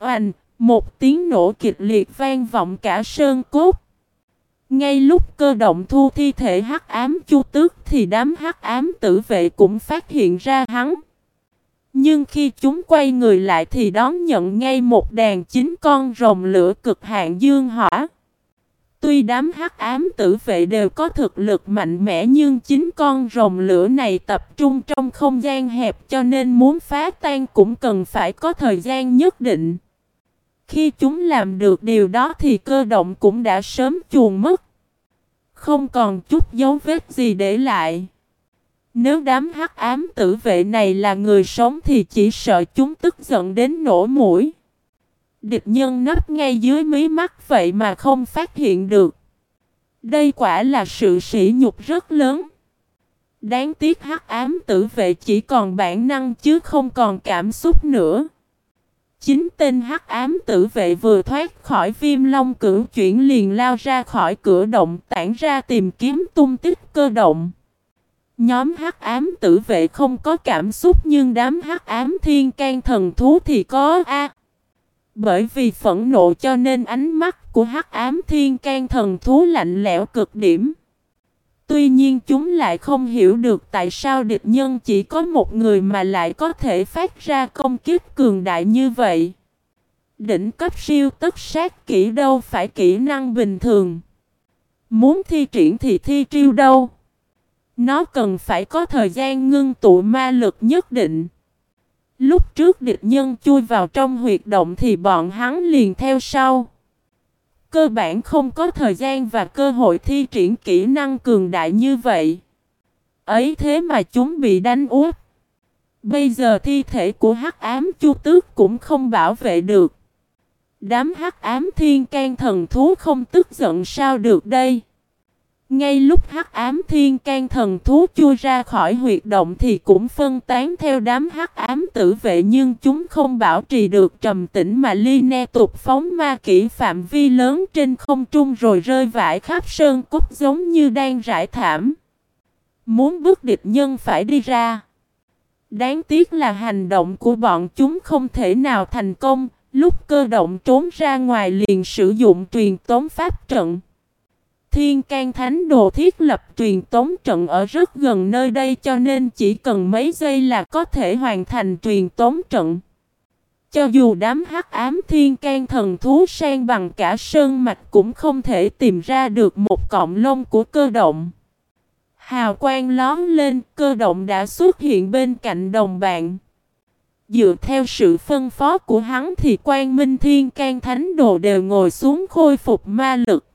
Oanh, một tiếng nổ kịch liệt vang vọng cả sơn cốt. Ngay lúc cơ động thu thi thể hắc ám chu tước thì đám hắc ám tử vệ cũng phát hiện ra hắn. Nhưng khi chúng quay người lại thì đón nhận ngay một đàn chín con rồng lửa cực hạn dương hỏa. Tuy đám hắc ám tử vệ đều có thực lực mạnh mẽ nhưng chính con rồng lửa này tập trung trong không gian hẹp cho nên muốn phá tan cũng cần phải có thời gian nhất định. Khi chúng làm được điều đó thì cơ động cũng đã sớm chuồn mất. Không còn chút dấu vết gì để lại. Nếu đám hắc ám tử vệ này là người sống thì chỉ sợ chúng tức giận đến nổ mũi. Địch nhân nấp ngay dưới mí mắt vậy mà không phát hiện được. Đây quả là sự sỉ nhục rất lớn. Đáng tiếc hắc ám tử vệ chỉ còn bản năng chứ không còn cảm xúc nữa. Chính tên hắc ám tử vệ vừa thoát khỏi viêm long cửu chuyển liền lao ra khỏi cửa động, tản ra tìm kiếm tung tích cơ động. Nhóm hắc ám tử vệ không có cảm xúc nhưng đám hắc ám thiên can thần thú thì có a. Bởi vì phẫn nộ cho nên ánh mắt của hắc ám thiên can thần thú lạnh lẽo cực điểm. Tuy nhiên chúng lại không hiểu được tại sao địch nhân chỉ có một người mà lại có thể phát ra công kích cường đại như vậy. Đỉnh cấp siêu tất sát kỹ đâu phải kỹ năng bình thường. Muốn thi triển thì thi triêu đâu. Nó cần phải có thời gian ngưng tụ ma lực nhất định. Lúc trước địch nhân chui vào trong huyệt động thì bọn hắn liền theo sau. Cơ bản không có thời gian và cơ hội thi triển kỹ năng cường đại như vậy. Ấy thế mà chúng bị đánh úp. Bây giờ thi thể của hắc ám chu tước cũng không bảo vệ được. Đám hắc ám thiên can thần thú không tức giận sao được đây. Ngay lúc hắc ám thiên can thần thú chui ra khỏi huyệt động thì cũng phân tán theo đám hắc ám tử vệ nhưng chúng không bảo trì được trầm tĩnh mà ly ne tục phóng ma kỹ phạm vi lớn trên không trung rồi rơi vãi khắp sơn cốt giống như đang rải thảm. Muốn bước địch nhân phải đi ra. Đáng tiếc là hành động của bọn chúng không thể nào thành công, lúc cơ động trốn ra ngoài liền sử dụng truyền tống pháp trận. Thiên can thánh đồ thiết lập truyền tống trận ở rất gần nơi đây cho nên chỉ cần mấy giây là có thể hoàn thành truyền tống trận. Cho dù đám hắc ám thiên can thần thú sang bằng cả sơn mạch cũng không thể tìm ra được một cọng lông của cơ động. Hào quang lón lên, cơ động đã xuất hiện bên cạnh đồng bạn. Dựa theo sự phân phó của hắn thì quan minh thiên can thánh đồ đều ngồi xuống khôi phục ma lực.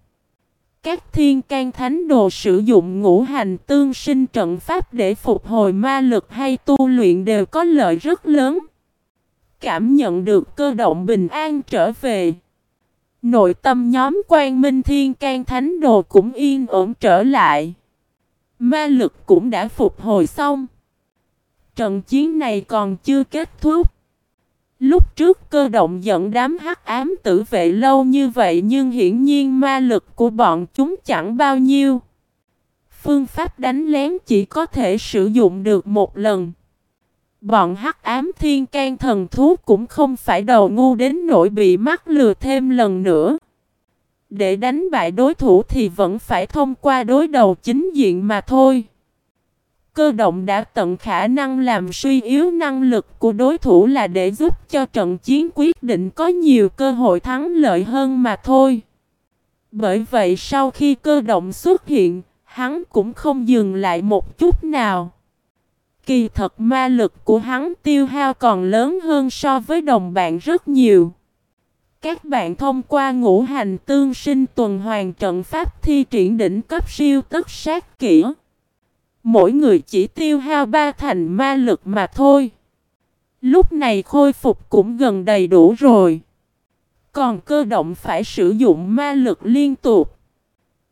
Các thiên can thánh đồ sử dụng ngũ hành tương sinh trận pháp để phục hồi ma lực hay tu luyện đều có lợi rất lớn. Cảm nhận được cơ động bình an trở về. Nội tâm nhóm quan minh thiên can thánh đồ cũng yên ổn trở lại. Ma lực cũng đã phục hồi xong. Trận chiến này còn chưa kết thúc. Lúc trước cơ động dẫn đám hắc ám tử vệ lâu như vậy nhưng hiển nhiên ma lực của bọn chúng chẳng bao nhiêu. Phương pháp đánh lén chỉ có thể sử dụng được một lần. Bọn hắc ám thiên can thần thú cũng không phải đầu ngu đến nỗi bị mắc lừa thêm lần nữa. Để đánh bại đối thủ thì vẫn phải thông qua đối đầu chính diện mà thôi. Cơ động đã tận khả năng làm suy yếu năng lực của đối thủ là để giúp cho trận chiến quyết định có nhiều cơ hội thắng lợi hơn mà thôi. Bởi vậy sau khi cơ động xuất hiện, hắn cũng không dừng lại một chút nào. Kỳ thật ma lực của hắn tiêu hao còn lớn hơn so với đồng bạn rất nhiều. Các bạn thông qua ngũ hành tương sinh tuần hoàn trận pháp thi triển đỉnh cấp siêu tất sát kỹ. Mỗi người chỉ tiêu hao ba thành ma lực mà thôi. Lúc này khôi phục cũng gần đầy đủ rồi. Còn cơ động phải sử dụng ma lực liên tục.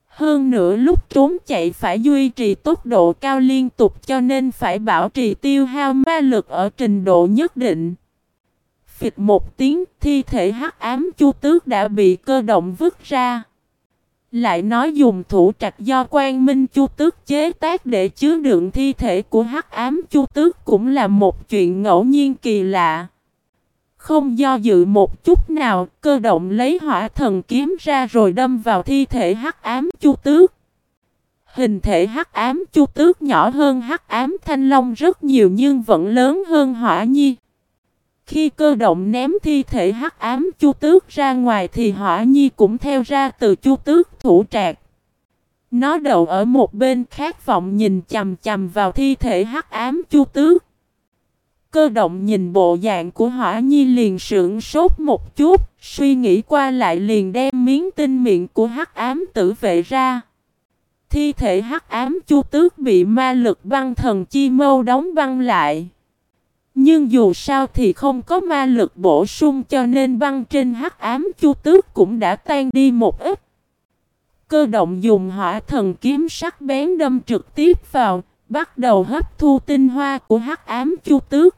Hơn nữa lúc trốn chạy phải duy trì tốc độ cao liên tục cho nên phải bảo trì tiêu hao ma lực ở trình độ nhất định. Phịch một tiếng, thi thể hắc ám chu tước đã bị cơ động vứt ra. Lại nói dùng thủ trạch do quan minh chu tước chế tác để chứa đựng thi thể của hắc ám chu tước cũng là một chuyện ngẫu nhiên kỳ lạ. Không do dự một chút nào, cơ động lấy hỏa thần kiếm ra rồi đâm vào thi thể hắc ám chu tước. Hình thể hắc ám chu tước nhỏ hơn hắc ám thanh long rất nhiều nhưng vẫn lớn hơn hỏa nhi. Khi cơ động ném thi thể hắc ám chu tước ra ngoài thì hỏa nhi cũng theo ra từ chu tước thủ trạc. Nó đậu ở một bên khát vọng nhìn chầm chầm vào thi thể hắc ám chu tước. Cơ động nhìn bộ dạng của hỏa nhi liền sững sốt một chút, suy nghĩ qua lại liền đem miếng tinh miệng của hắc ám tử vệ ra. Thi thể hắc ám chu tước bị ma lực băng thần chi mâu đóng băng lại. Nhưng dù sao thì không có ma lực bổ sung cho nên băng trên hắc ám chu tước cũng đã tan đi một ít. Cơ động dùng hỏa thần kiếm sắc bén đâm trực tiếp vào, bắt đầu hấp thu tinh hoa của hắc ám chu tước.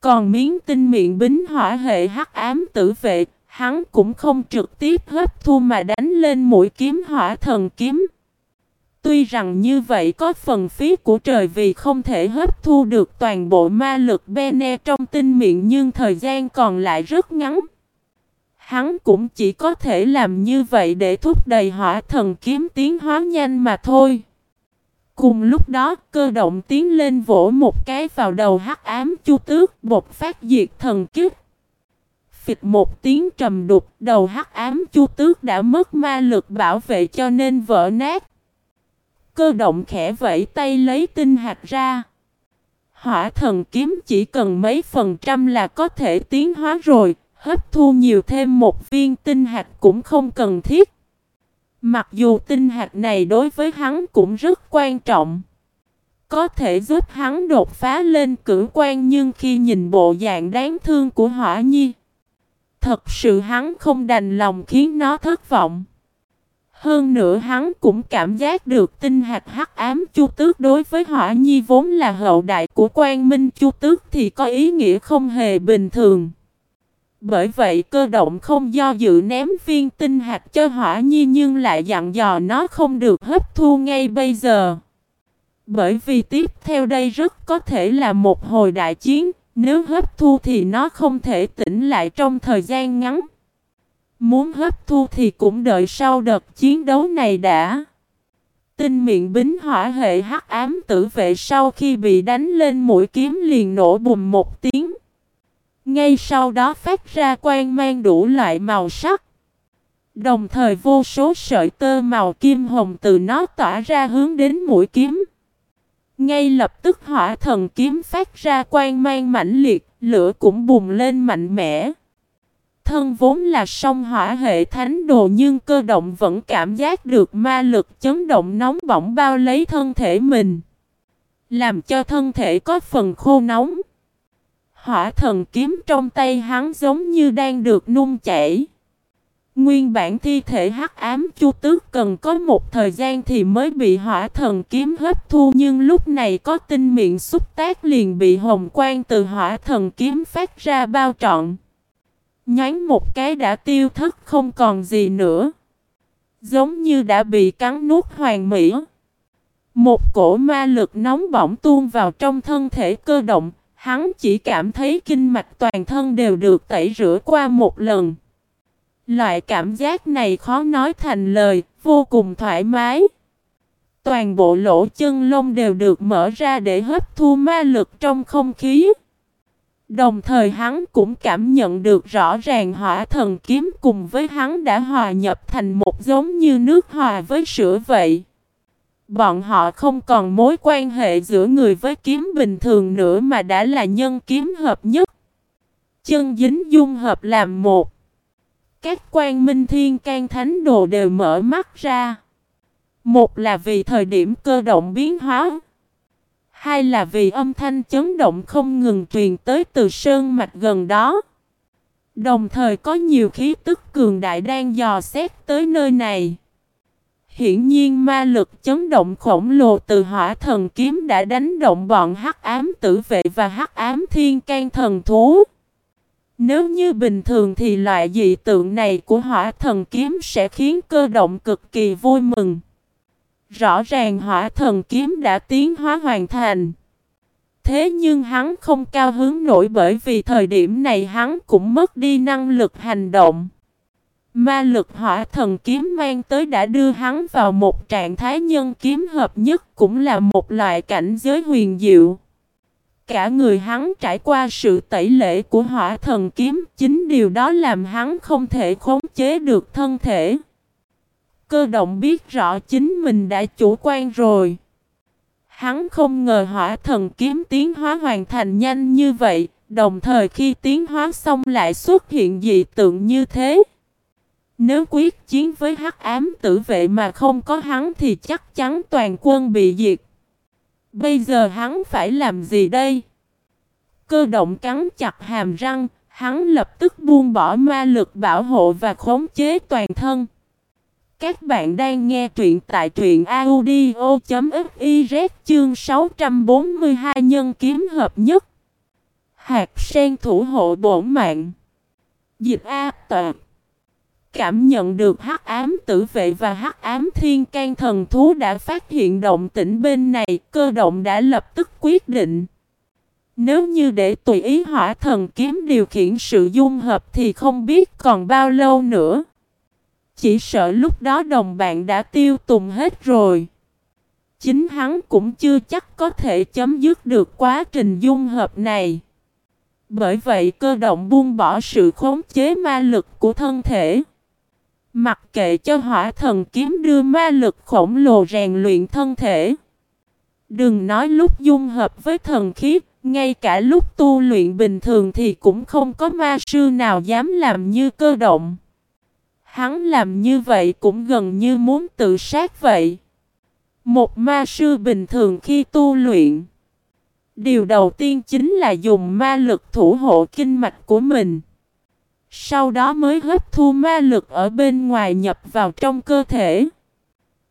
Còn miếng tinh miệng bính hỏa hệ hắc ám tử vệ, hắn cũng không trực tiếp hấp thu mà đánh lên mũi kiếm hỏa thần kiếm. Tuy rằng như vậy có phần phí của trời vì không thể hấp thu được toàn bộ ma lực Bene trong tinh miệng nhưng thời gian còn lại rất ngắn. Hắn cũng chỉ có thể làm như vậy để thúc đẩy hỏa thần kiếm tiến hóa nhanh mà thôi. Cùng lúc đó, cơ động tiến lên vỗ một cái vào đầu hắc ám chu tước, bột phát diệt thần kiếp. Phịch một tiếng trầm đục, đầu hắc ám chu tước đã mất ma lực bảo vệ cho nên vỡ nát. Cơ động khẽ vẫy tay lấy tinh hạt ra. Hỏa thần kiếm chỉ cần mấy phần trăm là có thể tiến hóa rồi, hấp thu nhiều thêm một viên tinh hạt cũng không cần thiết. Mặc dù tinh hạt này đối với hắn cũng rất quan trọng. Có thể giúp hắn đột phá lên cử quan nhưng khi nhìn bộ dạng đáng thương của hỏa nhi. Thật sự hắn không đành lòng khiến nó thất vọng. Hơn nữa hắn cũng cảm giác được tinh hạt hắc ám chu tước đối với hỏa nhi vốn là hậu đại của quan minh chu tước thì có ý nghĩa không hề bình thường. Bởi vậy cơ động không do dự ném viên tinh hạt cho hỏa nhi nhưng lại dặn dò nó không được hấp thu ngay bây giờ. Bởi vì tiếp theo đây rất có thể là một hồi đại chiến, nếu hấp thu thì nó không thể tỉnh lại trong thời gian ngắn. Muốn hấp thu thì cũng đợi sau đợt chiến đấu này đã. Tinh miệng bính hỏa hệ hắc ám tử vệ sau khi bị đánh lên mũi kiếm liền nổ bùm một tiếng. Ngay sau đó phát ra quang mang đủ loại màu sắc. Đồng thời vô số sợi tơ màu kim hồng từ nó tỏa ra hướng đến mũi kiếm. Ngay lập tức hỏa thần kiếm phát ra quang mang mãnh liệt, lửa cũng bùng lên mạnh mẽ. Thân vốn là sông hỏa hệ thánh đồ nhưng cơ động vẫn cảm giác được ma lực chấn động nóng bỏng bao lấy thân thể mình. Làm cho thân thể có phần khô nóng. Hỏa thần kiếm trong tay hắn giống như đang được nung chảy. Nguyên bản thi thể hắc ám chu tước cần có một thời gian thì mới bị hỏa thần kiếm hấp thu, nhưng lúc này có tinh miệng xúc tác liền bị hồng quang từ hỏa thần kiếm phát ra bao trọn. Nhánh một cái đã tiêu thất không còn gì nữa. Giống như đã bị cắn nuốt hoàn mỹ. Một cổ ma lực nóng bỏng tuôn vào trong thân thể cơ động, hắn chỉ cảm thấy kinh mạch toàn thân đều được tẩy rửa qua một lần. Loại cảm giác này khó nói thành lời, vô cùng thoải mái. Toàn bộ lỗ chân lông đều được mở ra để hấp thu ma lực trong không khí. Đồng thời hắn cũng cảm nhận được rõ ràng hỏa thần kiếm cùng với hắn đã hòa nhập thành một giống như nước hòa với sữa vậy. Bọn họ không còn mối quan hệ giữa người với kiếm bình thường nữa mà đã là nhân kiếm hợp nhất. Chân dính dung hợp làm một. Các quan minh thiên can thánh đồ đều mở mắt ra. Một là vì thời điểm cơ động biến hóa. Hai là vì âm thanh chấn động không ngừng truyền tới từ sơn mạch gần đó. Đồng thời có nhiều khí tức cường đại đang dò xét tới nơi này. Hiển nhiên ma lực chấn động khổng lồ từ hỏa thần kiếm đã đánh động bọn hắc ám tử vệ và hắc ám thiên can thần thú. Nếu như bình thường thì loại dị tượng này của hỏa thần kiếm sẽ khiến cơ động cực kỳ vui mừng. Rõ ràng hỏa thần kiếm đã tiến hóa hoàn thành. Thế nhưng hắn không cao hứng nổi bởi vì thời điểm này hắn cũng mất đi năng lực hành động. Ma lực hỏa thần kiếm mang tới đã đưa hắn vào một trạng thái nhân kiếm hợp nhất cũng là một loại cảnh giới huyền diệu. Cả người hắn trải qua sự tẩy lễ của hỏa thần kiếm, chính điều đó làm hắn không thể khống chế được thân thể. Cơ động biết rõ chính mình đã chủ quan rồi. Hắn không ngờ hỏa thần kiếm tiến hóa hoàn thành nhanh như vậy, đồng thời khi tiến hóa xong lại xuất hiện dị tượng như thế. Nếu quyết chiến với hắc ám tử vệ mà không có hắn thì chắc chắn toàn quân bị diệt. Bây giờ hắn phải làm gì đây? Cơ động cắn chặt hàm răng, hắn lập tức buông bỏ ma lực bảo hộ và khống chế toàn thân. Các bạn đang nghe truyện tại truyện audio.fiz chương 642 nhân kiếm hợp nhất. Hạt sen thủ hộ bổn mạng. Dịch A tọa. Cảm nhận được hắc ám tử vệ và hắc ám thiên can thần thú đã phát hiện động tĩnh bên này, cơ động đã lập tức quyết định. Nếu như để tùy ý hỏa thần kiếm điều khiển sự dung hợp thì không biết còn bao lâu nữa. Chỉ sợ lúc đó đồng bạn đã tiêu tùng hết rồi. Chính hắn cũng chưa chắc có thể chấm dứt được quá trình dung hợp này. Bởi vậy cơ động buông bỏ sự khống chế ma lực của thân thể. Mặc kệ cho hỏa thần kiếm đưa ma lực khổng lồ rèn luyện thân thể. Đừng nói lúc dung hợp với thần khí, ngay cả lúc tu luyện bình thường thì cũng không có ma sư nào dám làm như cơ động. Hắn làm như vậy cũng gần như muốn tự sát vậy. Một ma sư bình thường khi tu luyện, điều đầu tiên chính là dùng ma lực thủ hộ kinh mạch của mình. Sau đó mới hấp thu ma lực ở bên ngoài nhập vào trong cơ thể.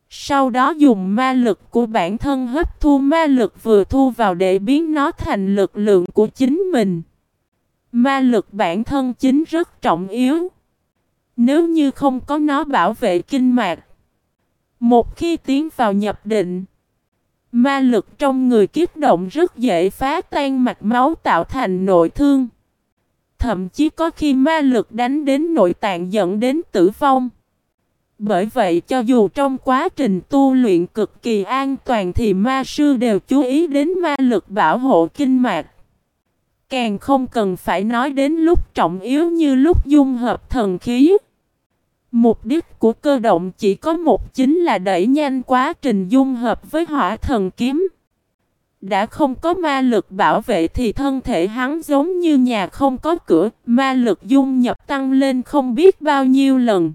Sau đó dùng ma lực của bản thân hấp thu ma lực vừa thu vào để biến nó thành lực lượng của chính mình. Ma lực bản thân chính rất trọng yếu. Nếu như không có nó bảo vệ kinh mạch. Một khi tiến vào nhập định. Ma lực trong người kiếp động rất dễ phá tan mạch máu tạo thành nội thương. Thậm chí có khi ma lực đánh đến nội tạng dẫn đến tử vong. Bởi vậy cho dù trong quá trình tu luyện cực kỳ an toàn thì ma sư đều chú ý đến ma lực bảo hộ kinh mạch. Càng không cần phải nói đến lúc trọng yếu như lúc dung hợp thần khí. Mục đích của cơ động chỉ có một chính là đẩy nhanh quá trình dung hợp với hỏa thần kiếm. Đã không có ma lực bảo vệ thì thân thể hắn giống như nhà không có cửa, ma lực dung nhập tăng lên không biết bao nhiêu lần.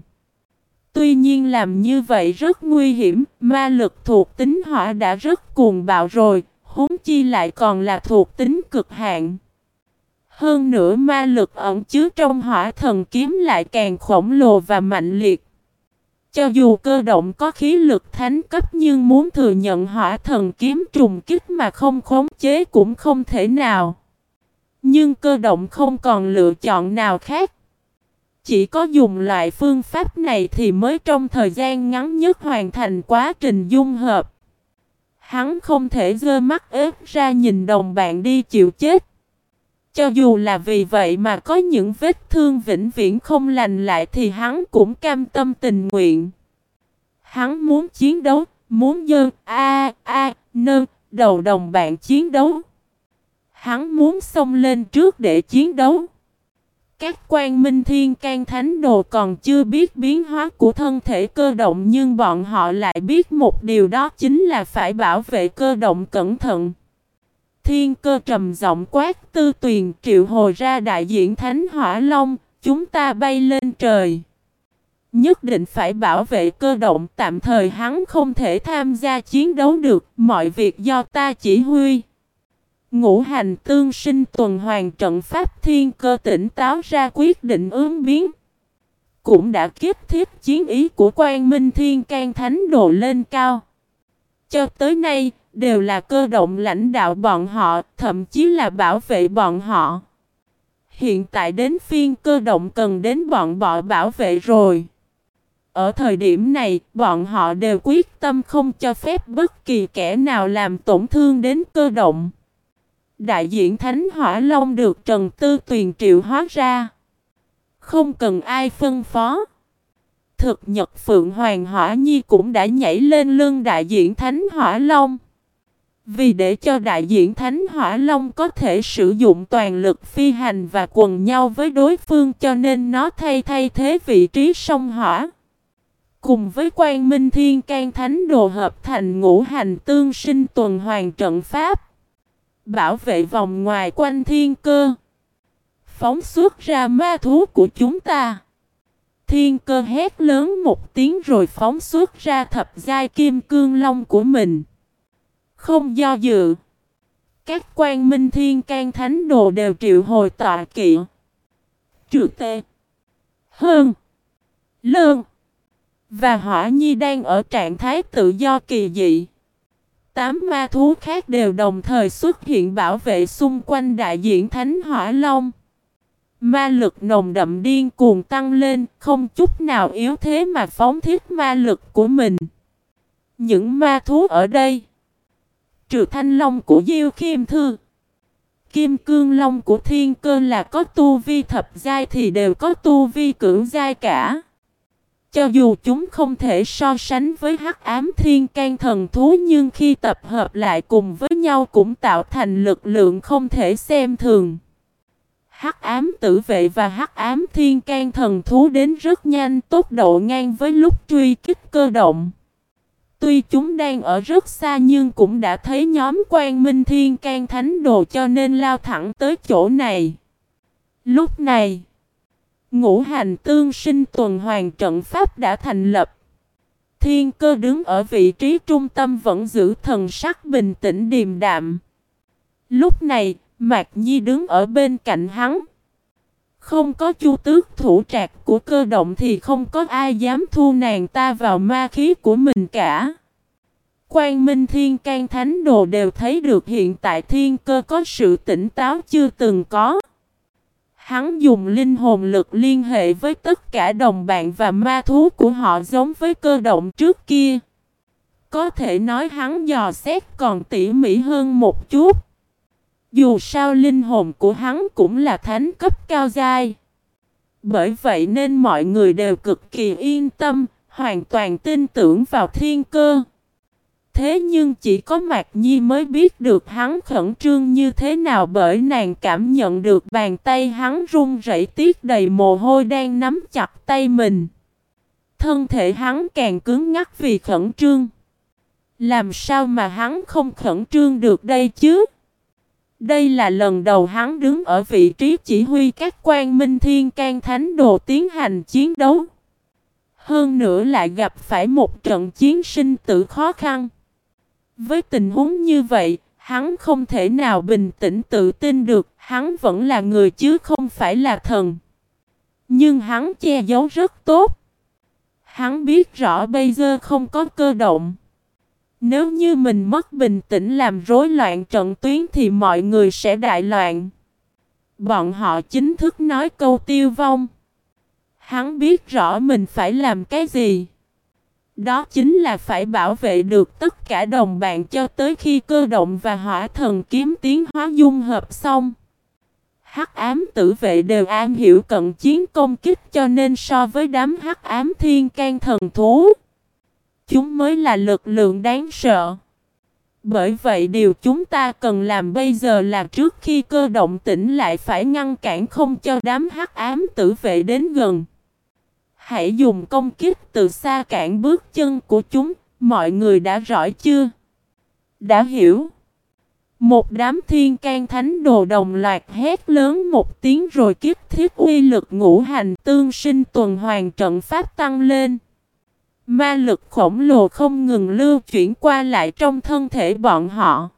Tuy nhiên làm như vậy rất nguy hiểm, ma lực thuộc tính hỏa đã rất cuồng bạo rồi, huống chi lại còn là thuộc tính cực hạn. Hơn nữa ma lực ẩn chứa trong hỏa thần kiếm lại càng khổng lồ và mạnh liệt. Cho dù cơ động có khí lực thánh cấp nhưng muốn thừa nhận hỏa thần kiếm trùng kích mà không khống chế cũng không thể nào. Nhưng cơ động không còn lựa chọn nào khác. Chỉ có dùng loại phương pháp này thì mới trong thời gian ngắn nhất hoàn thành quá trình dung hợp. Hắn không thể dơ mắt ếp ra nhìn đồng bạn đi chịu chết. Cho dù là vì vậy mà có những vết thương vĩnh viễn không lành lại thì hắn cũng cam tâm tình nguyện. Hắn muốn chiến đấu, muốn dơn a a nơ đầu đồng bạn chiến đấu. Hắn muốn xông lên trước để chiến đấu. Các quan minh thiên can thánh đồ còn chưa biết biến hóa của thân thể cơ động nhưng bọn họ lại biết một điều đó chính là phải bảo vệ cơ động cẩn thận. Thiên cơ trầm giọng quát tư tuyền triệu hồi ra đại diện Thánh Hỏa Long, chúng ta bay lên trời. Nhất định phải bảo vệ cơ động tạm thời hắn không thể tham gia chiến đấu được, mọi việc do ta chỉ huy. Ngũ hành tương sinh tuần hoàn trận pháp thiên cơ tỉnh táo ra quyết định ứng biến. Cũng đã kiếp thiết chiến ý của quan minh thiên can thánh đồ lên cao. Cho tới nay, đều là cơ động lãnh đạo bọn họ, thậm chí là bảo vệ bọn họ. Hiện tại đến phiên cơ động cần đến bọn bọ bảo vệ rồi. Ở thời điểm này, bọn họ đều quyết tâm không cho phép bất kỳ kẻ nào làm tổn thương đến cơ động. Đại diện Thánh Hỏa Long được Trần Tư Tuyền triệu hóa ra. Không cần ai phân phó. Thực nhật Phượng Hoàng Hỏa Nhi cũng đã nhảy lên lưng đại diện Thánh Hỏa Long. Vì để cho đại diện Thánh Hỏa Long có thể sử dụng toàn lực phi hành và quần nhau với đối phương cho nên nó thay thay thế vị trí sông hỏa. Cùng với quan minh thiên can thánh đồ hợp thành ngũ hành tương sinh tuần hoàn trận pháp. Bảo vệ vòng ngoài quanh thiên cơ. Phóng xuất ra ma thú của chúng ta. Thiên cơ hét lớn một tiếng rồi phóng xuất ra thập giai kim cương long của mình. Không do dự. Các quan minh thiên can thánh đồ đều triệu hồi tọa kỵ. Trừ tê. Hơn. Lơn. Và hỏa nhi đang ở trạng thái tự do kỳ dị. Tám ma thú khác đều đồng thời xuất hiện bảo vệ xung quanh đại diện Thánh Hỏa Long. Ma lực nồng đậm điên cuồng tăng lên, không chút nào yếu thế mà phóng thiết ma lực của mình. Những ma thú ở đây, trừ thanh long của Diêu Khiêm Thư, Kim Cương Long của Thiên Cơ là có tu vi thập giai thì đều có tu vi cưỡng giai cả. Cho dù chúng không thể so sánh với hắc ám thiên can thần thú nhưng khi tập hợp lại cùng với nhau cũng tạo thành lực lượng không thể xem thường. Hắc ám tử vệ và hắc ám thiên can thần thú đến rất nhanh tốc độ ngang với lúc truy kích cơ động. Tuy chúng đang ở rất xa nhưng cũng đã thấy nhóm quan minh thiên can thánh đồ cho nên lao thẳng tới chỗ này. Lúc này, ngũ hành tương sinh tuần hoàn trận pháp đã thành lập. Thiên cơ đứng ở vị trí trung tâm vẫn giữ thần sắc bình tĩnh điềm đạm. Lúc này, Mạc Nhi đứng ở bên cạnh hắn. Không có chu tước thủ trạc của cơ động thì không có ai dám thu nàng ta vào ma khí của mình cả. Quang Minh Thiên can Thánh Đồ đều thấy được hiện tại thiên cơ có sự tỉnh táo chưa từng có. Hắn dùng linh hồn lực liên hệ với tất cả đồng bạn và ma thú của họ giống với cơ động trước kia. Có thể nói hắn dò xét còn tỉ mỉ hơn một chút. Dù sao linh hồn của hắn cũng là thánh cấp cao giai. Bởi vậy nên mọi người đều cực kỳ yên tâm, hoàn toàn tin tưởng vào thiên cơ. Thế nhưng chỉ có Mạc Nhi mới biết được hắn khẩn trương như thế nào bởi nàng cảm nhận được bàn tay hắn run rẩy tiếc đầy mồ hôi đang nắm chặt tay mình. Thân thể hắn càng cứng ngắc vì khẩn trương. Làm sao mà hắn không khẩn trương được đây chứ? Đây là lần đầu hắn đứng ở vị trí chỉ huy các quan minh thiên can thánh đồ tiến hành chiến đấu. Hơn nữa lại gặp phải một trận chiến sinh tử khó khăn. Với tình huống như vậy, hắn không thể nào bình tĩnh tự tin được, hắn vẫn là người chứ không phải là thần. Nhưng hắn che giấu rất tốt. Hắn biết rõ bây giờ không có cơ động. Nếu như mình mất bình tĩnh làm rối loạn trận tuyến thì mọi người sẽ đại loạn. Bọn họ chính thức nói câu tiêu vong. Hắn biết rõ mình phải làm cái gì. Đó chính là phải bảo vệ được tất cả đồng bạn cho tới khi cơ động và hỏa thần kiếm tiến hóa dung hợp xong. Hắc ám tử vệ đều an hiểu cận chiến công kích cho nên so với đám hắc ám thiên can thần thú, chúng mới là lực lượng đáng sợ. Bởi vậy điều chúng ta cần làm bây giờ là trước khi cơ động tỉnh lại phải ngăn cản không cho đám hắc ám tử vệ đến gần. Hãy dùng công kích từ xa cản bước chân của chúng, mọi người đã rõ chưa? Đã hiểu. Một đám thiên can thánh đồ đồng loạt hét lớn một tiếng rồi kiếp thiết uy lực ngũ hành tương sinh tuần hoàn trận pháp tăng lên. Ma lực khổng lồ không ngừng lưu chuyển qua lại trong thân thể bọn họ.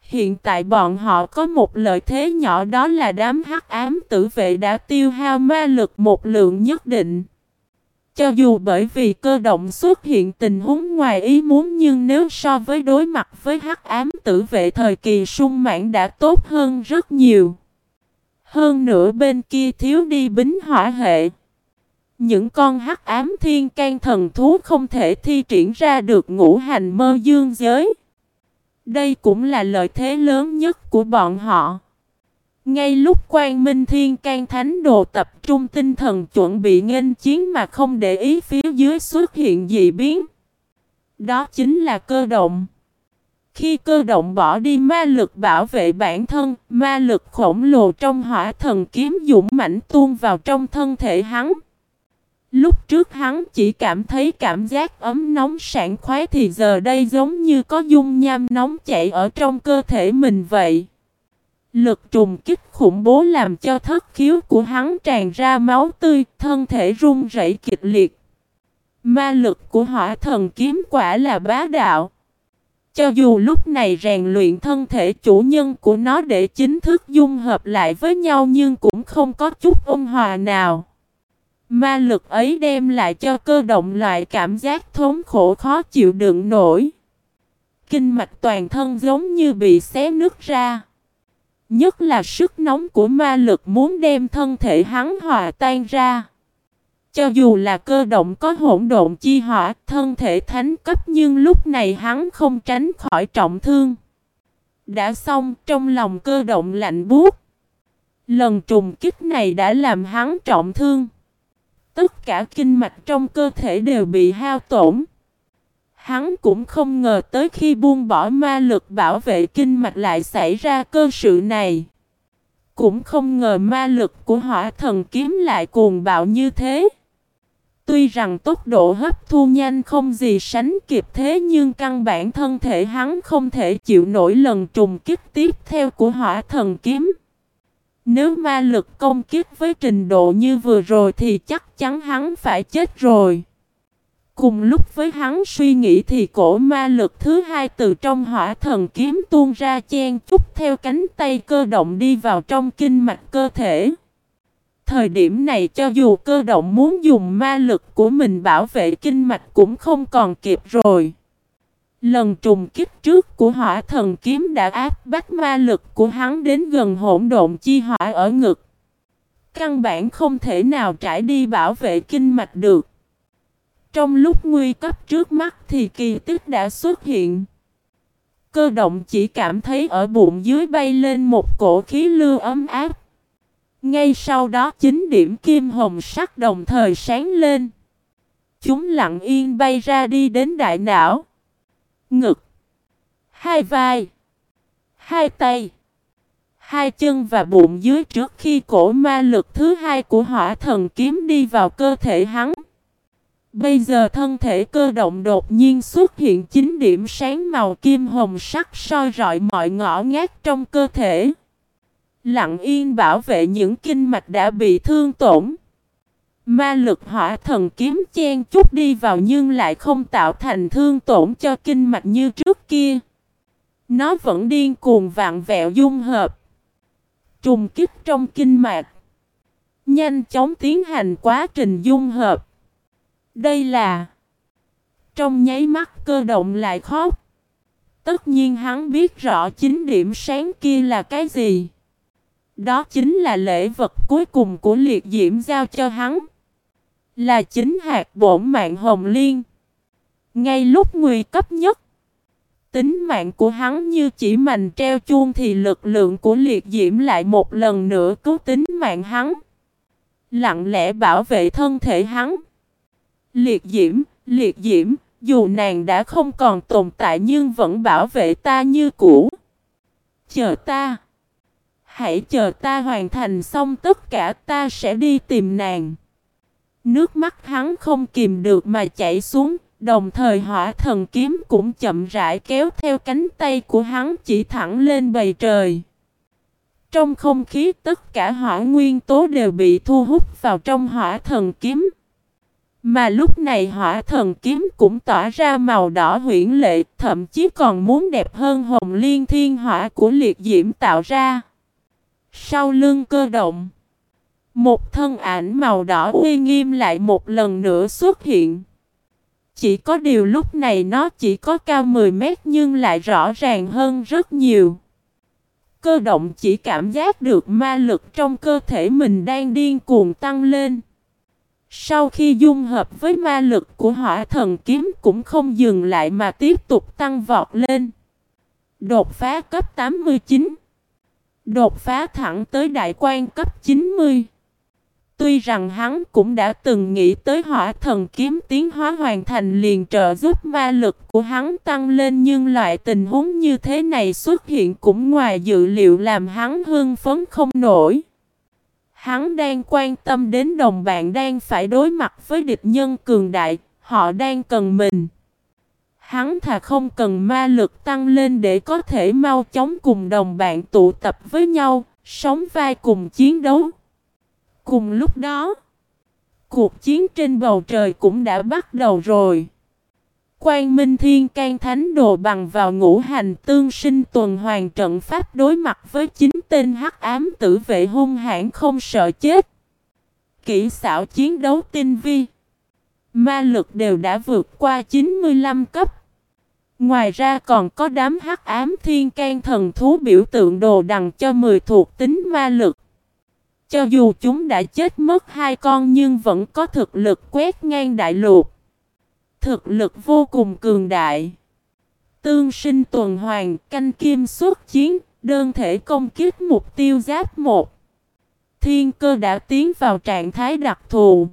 Hiện tại bọn họ có một lợi thế nhỏ đó là đám hắc ám tử vệ đã tiêu hao ma lực một lượng nhất định. Cho dù bởi vì cơ động xuất hiện tình huống ngoài ý muốn nhưng nếu so với đối mặt với hắc ám tử vệ thời kỳ sung mãn đã tốt hơn rất nhiều. Hơn nữa bên kia thiếu đi bính hỏa hệ. Những con hắc ám thiên can thần thú không thể thi triển ra được ngũ hành mơ dương giới. Đây cũng là lợi thế lớn nhất của bọn họ. Ngay lúc quan minh thiên can thánh đồ tập trung tinh thần chuẩn bị nghênh chiến mà không để ý phía dưới xuất hiện dị biến. Đó chính là cơ động. Khi cơ động bỏ đi ma lực bảo vệ bản thân, ma lực khổng lồ trong hỏa thần kiếm dũng mãnh tuôn vào trong thân thể hắn. Lúc trước hắn chỉ cảm thấy cảm giác ấm nóng sảng khoái thì giờ đây giống như có dung nham nóng chảy ở trong cơ thể mình vậy. Lực trùng kích khủng bố làm cho thất khiếu của hắn tràn ra máu tươi, thân thể run rẩy kịch liệt. Ma lực của hỏa thần kiếm quả là bá đạo. Cho dù lúc này rèn luyện thân thể chủ nhân của nó để chính thức dung hợp lại với nhau nhưng cũng không có chút ôn hòa nào. Ma lực ấy đem lại cho cơ động loại cảm giác thống khổ khó chịu đựng nổi. Kinh mạch toàn thân giống như bị xé nứt ra. Nhất là sức nóng của ma lực muốn đem thân thể hắn hòa tan ra. Cho dù là cơ động có hỗn độn chi hỏa, thân thể thánh cấp nhưng lúc này hắn không tránh khỏi trọng thương. Đã xong, trong lòng cơ động lạnh buốt. Lần trùng kích này đã làm hắn trọng thương. Tất cả kinh mạch trong cơ thể đều bị hao tổn. Hắn cũng không ngờ tới khi buông bỏ ma lực bảo vệ kinh mạch lại xảy ra cơ sự này. Cũng không ngờ ma lực của hỏa thần kiếm lại cuồng bạo như thế. Tuy rằng tốc độ hấp thu nhanh không gì sánh kịp thế nhưng căn bản thân thể hắn không thể chịu nổi lần trùng kích tiếp theo của hỏa thần kiếm. Nếu ma lực công kích với trình độ như vừa rồi thì chắc chắn hắn phải chết rồi. Cùng lúc với hắn suy nghĩ thì cổ ma lực thứ hai từ trong hỏa thần kiếm tuôn ra chen chút theo cánh tay cơ động đi vào trong kinh mạch cơ thể. Thời điểm này cho dù cơ động muốn dùng ma lực của mình bảo vệ kinh mạch cũng không còn kịp rồi. Lần trùng kích trước của hỏa thần kiếm đã áp bách ma lực của hắn đến gần hỗn độn chi hỏa ở ngực. Căn bản không thể nào trải đi bảo vệ kinh mạch được. Trong lúc nguy cấp trước mắt thì kỳ tích đã xuất hiện. Cơ động chỉ cảm thấy ở bụng dưới bay lên một cổ khí lưu ấm áp. Ngay sau đó chính điểm kim hồng sắc đồng thời sáng lên. Chúng lặng yên bay ra đi đến đại não. Ngực. Hai vai. Hai tay. Hai chân và bụng dưới trước khi cổ ma lực thứ hai của hỏa thần kiếm đi vào cơ thể hắn. Bây giờ thân thể cơ động đột nhiên xuất hiện chín điểm sáng màu kim hồng sắc soi rọi mọi ngõ ngách trong cơ thể. Lặng yên bảo vệ những kinh mạch đã bị thương tổn. Ma lực hỏa thần kiếm chen chút đi vào nhưng lại không tạo thành thương tổn cho kinh mạch như trước kia. Nó vẫn điên cuồng vạn vẹo dung hợp. Trùng kích trong kinh mạch. Nhanh chóng tiến hành quá trình dung hợp. Đây là, Trong nháy mắt cơ động lại khóc. Tất nhiên hắn biết rõ chính điểm sáng kia là cái gì. Đó chính là lễ vật cuối cùng của liệt diễm giao cho hắn. Là chính hạt bổn mạng hồng liên. Ngay lúc nguy cấp nhất. Tính mạng của hắn như chỉ mành treo chuông thì lực lượng của liệt diễm lại một lần nữa cứu tính mạng hắn. Lặng lẽ bảo vệ thân thể hắn. Liệt diễm, liệt diễm, dù nàng đã không còn tồn tại nhưng vẫn bảo vệ ta như cũ. Chờ ta. Hãy chờ ta hoàn thành xong tất cả ta sẽ đi tìm nàng. Nước mắt hắn không kìm được mà chảy xuống, đồng thời hỏa thần kiếm cũng chậm rãi kéo theo cánh tay của hắn chỉ thẳng lên bầy trời. Trong không khí tất cả hỏa nguyên tố đều bị thu hút vào trong hỏa thần kiếm. Mà lúc này hỏa thần kiếm cũng tỏa ra màu đỏ huyển lệ, thậm chí còn muốn đẹp hơn hồng liên thiên hỏa của liệt diễm tạo ra. Sau lưng cơ động, một thân ảnh màu đỏ uy nghiêm lại một lần nữa xuất hiện. Chỉ có điều lúc này nó chỉ có cao 10 mét nhưng lại rõ ràng hơn rất nhiều. Cơ động chỉ cảm giác được ma lực trong cơ thể mình đang điên cuồng tăng lên. Sau khi dung hợp với ma lực của hỏa thần kiếm cũng không dừng lại mà tiếp tục tăng vọt lên. Đột phá cấp 89. Đột phá thẳng tới đại quan cấp 90. Tuy rằng hắn cũng đã từng nghĩ tới hỏa thần kiếm tiến hóa hoàn thành liền trợ giúp ma lực của hắn tăng lên nhưng loại tình huống như thế này xuất hiện cũng ngoài dự liệu làm hắn hưng phấn không nổi. Hắn đang quan tâm đến đồng bạn đang phải đối mặt với địch nhân cường đại, họ đang cần mình. Hắn thà không cần ma lực tăng lên để có thể mau chóng cùng đồng bạn tụ tập với nhau, sống vai cùng chiến đấu. Cùng lúc đó, cuộc chiến trên bầu trời cũng đã bắt đầu rồi. Quang Minh Thiên can Thánh Đồ bằng vào ngũ hành tương sinh tuần hoàn trận pháp đối mặt với chính tên hắc ám tử vệ hung hãn không sợ chết. Kỹ xảo chiến đấu tinh vi. Ma lực đều đã vượt qua 95 cấp. Ngoài ra còn có đám hắc ám thiên can thần thú biểu tượng đồ đằng cho 10 thuộc tính ma lực. Cho dù chúng đã chết mất hai con nhưng vẫn có thực lực quét ngang đại lục. Thực lực vô cùng cường đại. Tương sinh tuần hoàn canh kim xuất chiến, đơn thể công kích mục tiêu giáp một. Thiên cơ đã tiến vào trạng thái đặc thù.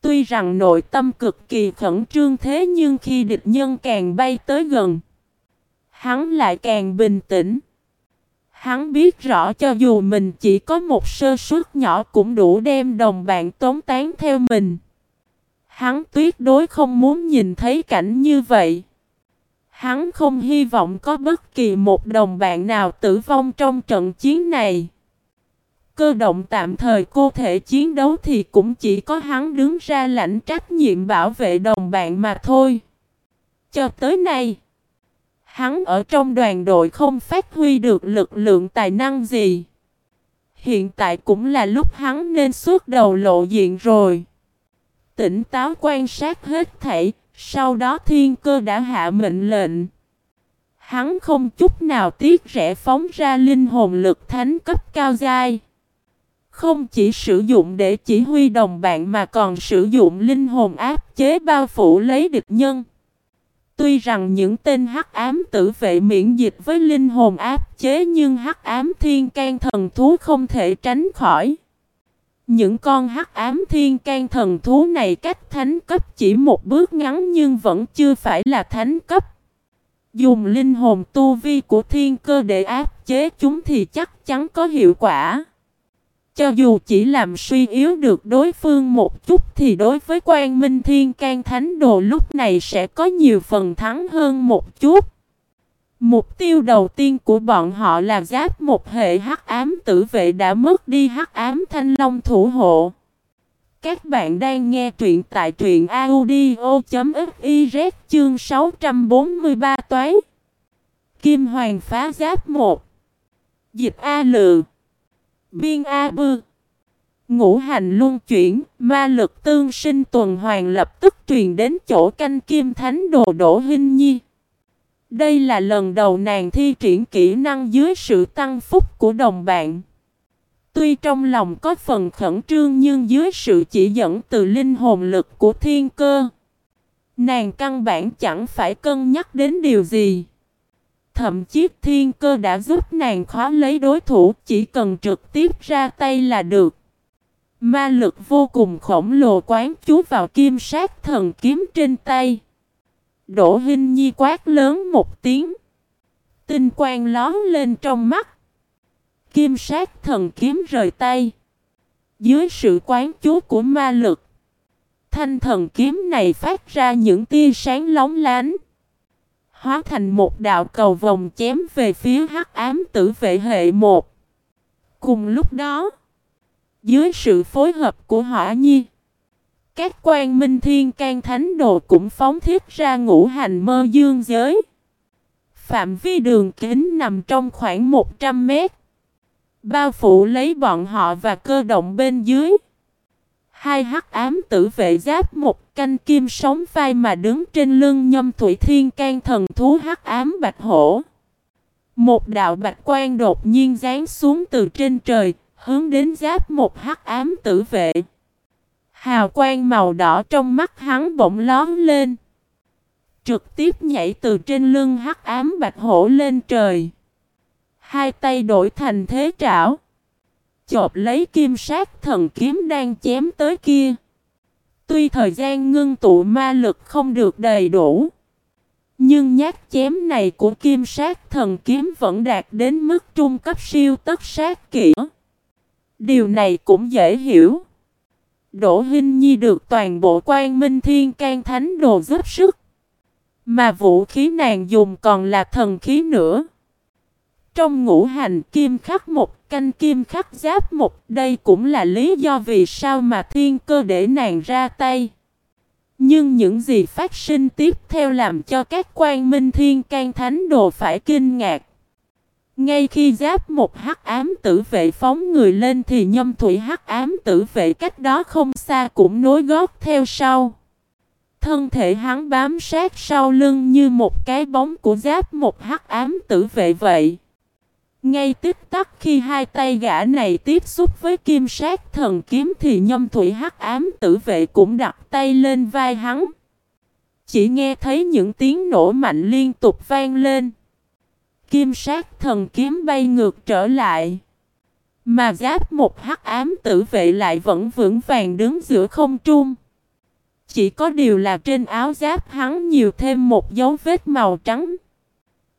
Tuy rằng nội tâm cực kỳ khẩn trương thế nhưng khi địch nhân càng bay tới gần, hắn lại càng bình tĩnh. Hắn biết rõ cho dù mình chỉ có một sơ suất nhỏ cũng đủ đem đồng bạn tốn tán theo mình. Hắn tuyệt đối không muốn nhìn thấy cảnh như vậy. Hắn không hy vọng có bất kỳ một đồng bạn nào tử vong trong trận chiến này. Cơ động tạm thời cô thể chiến đấu thì cũng chỉ có hắn đứng ra lãnh trách nhiệm bảo vệ đồng bạn mà thôi. Cho tới nay, hắn ở trong đoàn đội không phát huy được lực lượng tài năng gì. Hiện tại cũng là lúc hắn nên suốt đầu lộ diện rồi. Tỉnh táo quan sát hết thảy, sau đó thiên cơ đã hạ mệnh lệnh. Hắn không chút nào tiếc rẻ phóng ra linh hồn lực thánh cấp cao dai. Không chỉ sử dụng để chỉ huy đồng bạn mà còn sử dụng linh hồn áp chế bao phủ lấy địch nhân. Tuy rằng những tên hắc ám tử vệ miễn dịch với linh hồn áp chế nhưng hắc ám thiên can thần thú không thể tránh khỏi. Những con hắc ám thiên can thần thú này cách thánh cấp chỉ một bước ngắn nhưng vẫn chưa phải là thánh cấp. Dùng linh hồn tu vi của thiên cơ để áp chế chúng thì chắc chắn có hiệu quả. Cho dù chỉ làm suy yếu được đối phương một chút thì đối với quan minh thiên can thánh đồ lúc này sẽ có nhiều phần thắng hơn một chút. Mục tiêu đầu tiên của bọn họ là giáp một hệ hắc ám tử vệ đã mất đi hắc ám thanh long thủ hộ. Các bạn đang nghe truyện tại truyện audio.fiz chương 643 toái. Kim Hoàng phá giáp 1 Dịch A Lự Biên A Bư Ngũ hành luân chuyển, ma lực tương sinh tuần hoàn lập tức truyền đến chỗ canh kim thánh đồ đổ hinh nhi. Đây là lần đầu nàng thi triển kỹ năng dưới sự tăng phúc của đồng bạn. Tuy trong lòng có phần khẩn trương nhưng dưới sự chỉ dẫn từ linh hồn lực của thiên cơ. Nàng căn bản chẳng phải cân nhắc đến điều gì. Thậm chí thiên cơ đã giúp nàng khó lấy đối thủ, chỉ cần trực tiếp ra tay là được. Ma lực vô cùng khổng lồ quán chú vào kim sát thần kiếm trên tay. Đỗ Hinh Nhi quát lớn một tiếng. Tinh quang lón lên trong mắt. Kim sát thần kiếm rời tay. Dưới sự quán chú của ma lực. Thanh thần kiếm này phát ra những tia sáng lóng lánh. Hóa thành một đạo cầu vòng chém về phía hắc ám tử vệ hệ một. Cùng lúc đó. Dưới sự phối hợp của hỏa nhi. Các quan minh thiên can thánh đồ cũng phóng thiết ra ngũ hành mơ dương giới. Phạm vi đường kính nằm trong khoảng 100 mét. Bao phủ lấy bọn họ và cơ động bên dưới. Hai hắc ám tử vệ giáp một canh kim sống vai mà đứng trên lưng nhâm thủy thiên can thần thú hắc ám bạch hổ. Một đạo bạch quan đột nhiên giáng xuống từ trên trời, hướng đến giáp một hắc ám tử vệ. Hào quang màu đỏ trong mắt hắn bỗng lón lên. Trực tiếp nhảy từ trên lưng hắc ám bạch hổ lên trời. Hai tay đổi thành thế trảo. Chộp lấy kim sát thần kiếm đang chém tới kia. Tuy thời gian ngưng tụ ma lực không được đầy đủ. Nhưng nhát chém này của kim sát thần kiếm vẫn đạt đến mức trung cấp siêu tất sát kỹ. Điều này cũng dễ hiểu. Đỗ Hinh Nhi được toàn bộ quan minh thiên can thánh đồ giúp sức. Mà vũ khí nàng dùng còn là thần khí nữa. Trong ngũ hành kim khắc một canh kim khắc giáp một đây cũng là lý do vì sao mà thiên cơ để nàng ra tay. Nhưng những gì phát sinh tiếp theo làm cho các quan minh thiên can thánh đồ phải kinh ngạc. Ngay khi giáp một hắc ám tử vệ phóng người lên thì nhâm thủy hắc ám tử vệ cách đó không xa cũng nối gót theo sau. Thân thể hắn bám sát sau lưng như một cái bóng của giáp một hắc ám tử vệ vậy. Ngay tích tắc khi hai tay gã này tiếp xúc với kim sát thần kiếm thì nhâm thủy hắc ám tử vệ cũng đặt tay lên vai hắn. Chỉ nghe thấy những tiếng nổ mạnh liên tục vang lên. Kim sát thần kiếm bay ngược trở lại. Mà giáp một hắc ám tử vệ lại vẫn vững vàng đứng giữa không trung. Chỉ có điều là trên áo giáp hắn nhiều thêm một dấu vết màu trắng.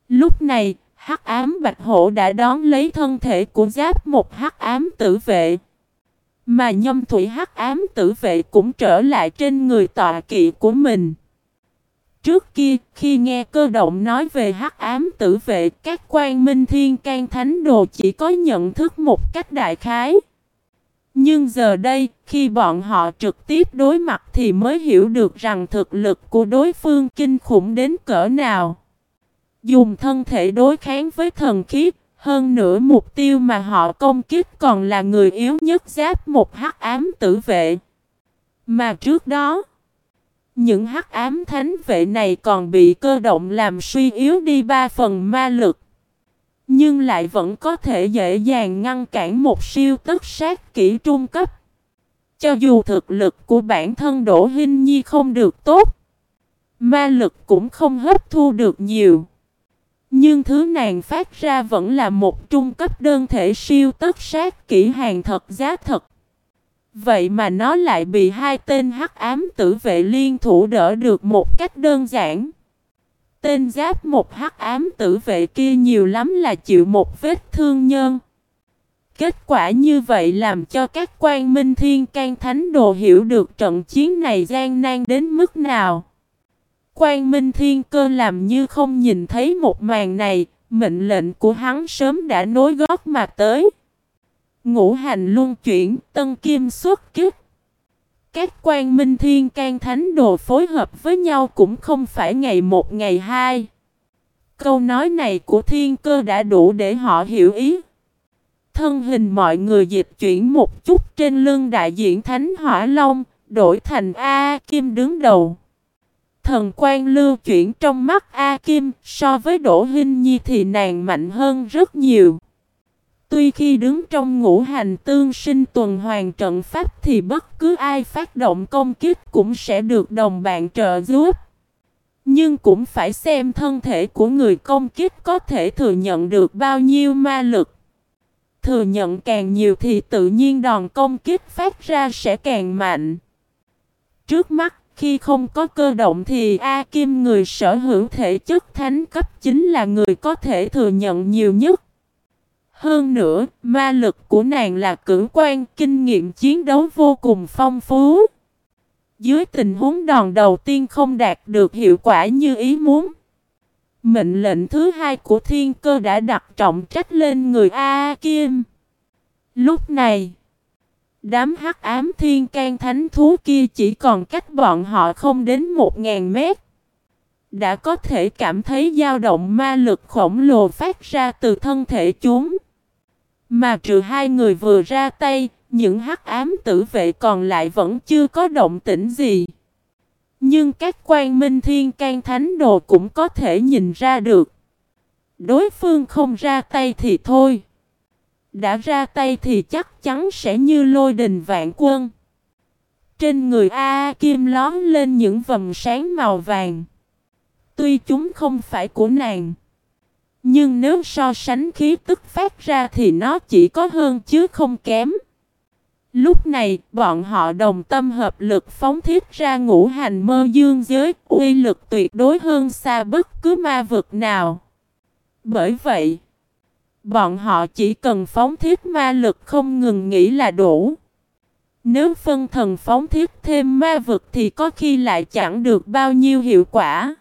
Lúc này, hắc ám bạch hổ đã đón lấy thân thể của giáp một hắc ám tử vệ. Mà nhâm thủy hắc ám tử vệ cũng trở lại trên người tọa kỵ của mình. Trước kia, khi nghe cơ động nói về hắc ám tử vệ, các quan minh thiên can thánh đồ chỉ có nhận thức một cách đại khái. Nhưng giờ đây, khi bọn họ trực tiếp đối mặt thì mới hiểu được rằng thực lực của đối phương kinh khủng đến cỡ nào. Dùng thân thể đối kháng với thần khí, hơn nữa mục tiêu mà họ công kích còn là người yếu nhất giáp một hắc ám tử vệ. Mà trước đó, những hắc ám thánh vệ này còn bị cơ động làm suy yếu đi ba phần ma lực. Nhưng lại vẫn có thể dễ dàng ngăn cản một siêu tất sát kỹ trung cấp. Cho dù thực lực của bản thân Đỗ Hinh Nhi không được tốt, ma lực cũng không hấp thu được nhiều. Nhưng thứ nàng phát ra vẫn là một trung cấp đơn thể siêu tất sát kỹ hàng thật giá thật. Vậy mà nó lại bị hai tên hắc ám tử vệ liên thủ đỡ được một cách đơn giản. Tên giáp một hắc ám tử vệ kia nhiều lắm là chịu một vết thương nhân. Kết quả như vậy làm cho các quan minh thiên can thánh đồ hiểu được trận chiến này gian nan đến mức nào. Quan minh thiên cơ làm như không nhìn thấy một màn này, mệnh lệnh của hắn sớm đã nối gót mà tới. Ngũ hành luân chuyển, tân kim xuất kích. Các quan minh thiên can thánh đồ phối hợp với nhau cũng không phải ngày một ngày hai. Câu nói này của thiên cơ đã đủ để họ hiểu ý. Thân hình mọi người dịch chuyển một chút trên lưng đại diện Thánh Hỏa Long, đổi thành A Kim đứng đầu. Thần quan lưu chuyển trong mắt A Kim, so với Đỗ Hinh Nhi thì nàng mạnh hơn rất nhiều. Tuy khi đứng trong ngũ hành tương sinh tuần hoàn trận pháp thì bất cứ ai phát động công kích cũng sẽ được đồng bạn trợ giúp. Nhưng cũng phải xem thân thể của người công kích có thể thừa nhận được bao nhiêu ma lực. Thừa nhận càng nhiều thì tự nhiên đòn công kích phát ra sẽ càng mạnh. Trước mắt, khi không có cơ động thì A Kim người sở hữu thể chất thánh cấp chính là người có thể thừa nhận nhiều nhất. Hơn nữa, ma lực của nàng là cử quan, kinh nghiệm chiến đấu vô cùng phong phú. Dưới tình huống đòn đầu tiên không đạt được hiệu quả như ý muốn. Mệnh lệnh thứ hai của thiên cơ đã đặt trọng trách lên người A Kim. Lúc này, đám hắc ám thiên can thánh thú kia chỉ còn cách bọn họ không đến một ngàn mét. Đã có thể cảm thấy dao động ma lực khổng lồ phát ra từ thân thể chúng. Mà trừ hai người vừa ra tay, những hắc ám tử vệ còn lại vẫn chưa có động tĩnh gì. Nhưng các quan minh thiên can thánh đồ cũng có thể nhìn ra được. Đối phương không ra tay thì thôi. Đã ra tay thì chắc chắn sẽ như lôi đình vạn quân. Trên người A, Kim lón lên những vầng sáng màu vàng. Tuy chúng không phải của nàng. Nhưng nếu so sánh khí tức phát ra thì nó chỉ có hơn chứ không kém. Lúc này, bọn họ đồng tâm hợp lực phóng thiết ra ngũ hành mơ dương giới, uy lực tuyệt đối hơn xa bất cứ ma vực nào. Bởi vậy, bọn họ chỉ cần phóng thiết ma lực không ngừng nghĩ là đủ. Nếu phân thần phóng thiết thêm ma vực thì có khi lại chẳng được bao nhiêu hiệu quả.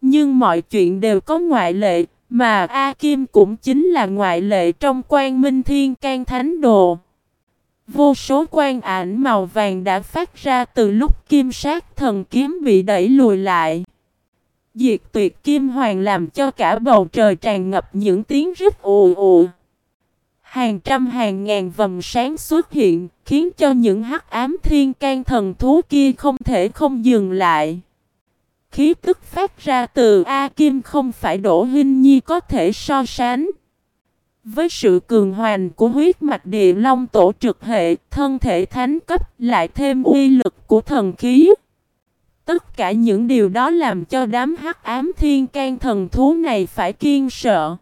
Nhưng mọi chuyện đều có ngoại lệ, mà A Kim cũng chính là ngoại lệ trong quan minh thiên can thánh đồ. Vô số quan ảnh màu vàng đã phát ra từ lúc kim sát thần kiếm bị đẩy lùi lại. Diệt tuyệt kim hoàng làm cho cả bầu trời tràn ngập những tiếng rít ù ù. Hàng trăm hàng ngàn vầng sáng xuất hiện, khiến cho những hắc ám thiên can thần thú kia không thể không dừng lại. Khí tức phát ra từ A Kim không phải Đỗ Hinh Nhi có thể so sánh. Với sự cường hoành của huyết mạch địa long tổ trực hệ, thân thể thánh cấp lại thêm uy lực của thần khí. Tất cả những điều đó làm cho đám hắc ám thiên can thần thú này phải kiên sợ.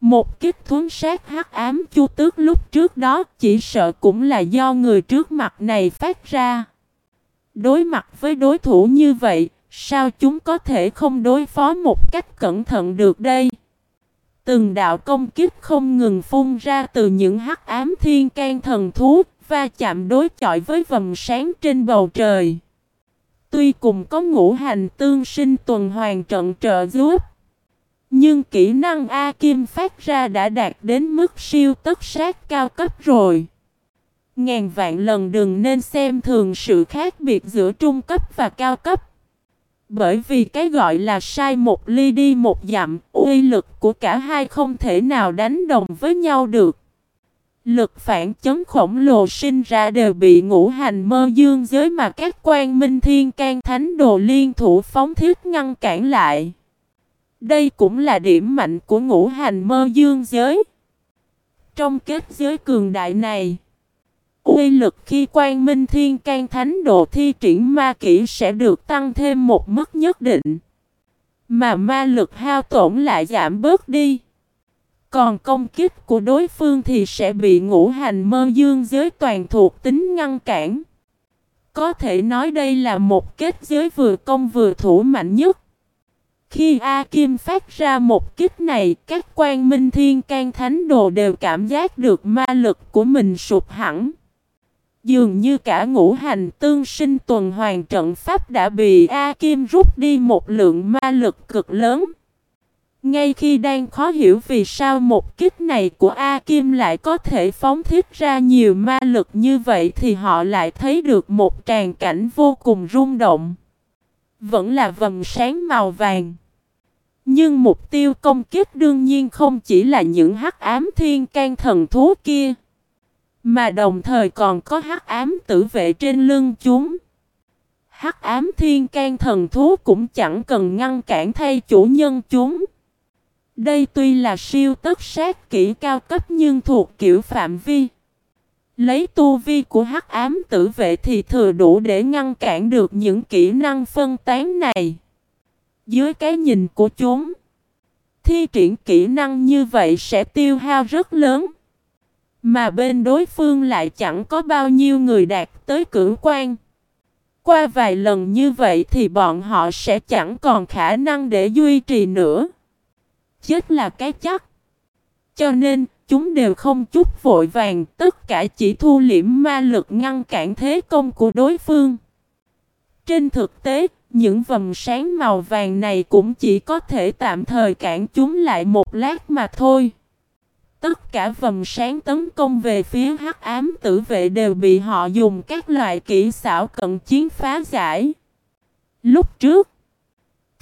Một kích thuấn sát hắc ám chu tước lúc trước đó chỉ sợ cũng là do người trước mặt này phát ra. Đối mặt với đối thủ như vậy, sao chúng có thể không đối phó một cách cẩn thận được đây? Từng đạo công kích không ngừng phun ra từ những hắc ám thiên can thần thú, va chạm đối chọi với vầng sáng trên bầu trời. Tuy cùng có ngũ hành tương sinh tuần hoàn trận trợ giúp, nhưng kỹ năng A Kim phát ra đã đạt đến mức siêu tất sát cao cấp rồi. Ngàn vạn lần đừng nên xem thường sự khác biệt giữa trung cấp và cao cấp. Bởi vì cái gọi là sai một ly đi một dặm, uy lực của cả hai không thể nào đánh đồng với nhau được. Lực phản chấn khổng lồ sinh ra đều bị ngũ hành mơ dương giới mà các quan minh thiên can thánh đồ liên thủ phóng thiết ngăn cản lại. Đây cũng là điểm mạnh của ngũ hành mơ dương giới. Trong kết giới cường đại này, uy lực khi quan minh thiên can thánh độ thi triển ma kỹ sẽ được tăng thêm một mức nhất định. Mà ma lực hao tổn lại giảm bớt đi. Còn công kích của đối phương thì sẽ bị ngũ hành mơ dương giới toàn thuộc tính ngăn cản. Có thể nói đây là một kết giới vừa công vừa thủ mạnh nhất. Khi A Kim phát ra một kích này, các quan minh thiên can thánh đồ đều cảm giác được ma lực của mình sụp hẳn. Dường như cả ngũ hành tương sinh tuần hoàn trận pháp đã bị A Kim rút đi một lượng ma lực cực lớn. Ngay khi đang khó hiểu vì sao một kích này của A Kim lại có thể phóng thiết ra nhiều ma lực như vậy thì họ lại thấy được một tràng cảnh vô cùng rung động. Vẫn là vầng sáng màu vàng. Nhưng mục tiêu công kích đương nhiên không chỉ là những hắc ám thiên can thần thú kia. Mà đồng thời còn có hắc ám tử vệ trên lưng chúng. Hắc ám thiên can thần thú cũng chẳng cần ngăn cản thay chủ nhân chúng. Đây tuy là siêu tất sát kỹ cao cấp nhưng thuộc kiểu phạm vi. Lấy tu vi của hắc ám tử vệ thì thừa đủ để ngăn cản được những kỹ năng phân tán này. Dưới cái nhìn của chúng, thi triển kỹ năng như vậy sẽ tiêu hao rất lớn. Mà bên đối phương lại chẳng có bao nhiêu người đạt tới cử quan. Qua vài lần như vậy thì bọn họ sẽ chẳng còn khả năng để duy trì nữa. Chết là cái chắc. Cho nên, chúng đều không chút vội vàng, tất cả chỉ thu liễm ma lực ngăn cản thế công của đối phương. Trên thực tế, những vầng sáng màu vàng này cũng chỉ có thể tạm thời cản chúng lại một lát mà thôi. Tất cả vầng sáng tấn công về phía hắc ám tử vệ đều bị họ dùng các loại kỹ xảo cận chiến phá giải. Lúc trước,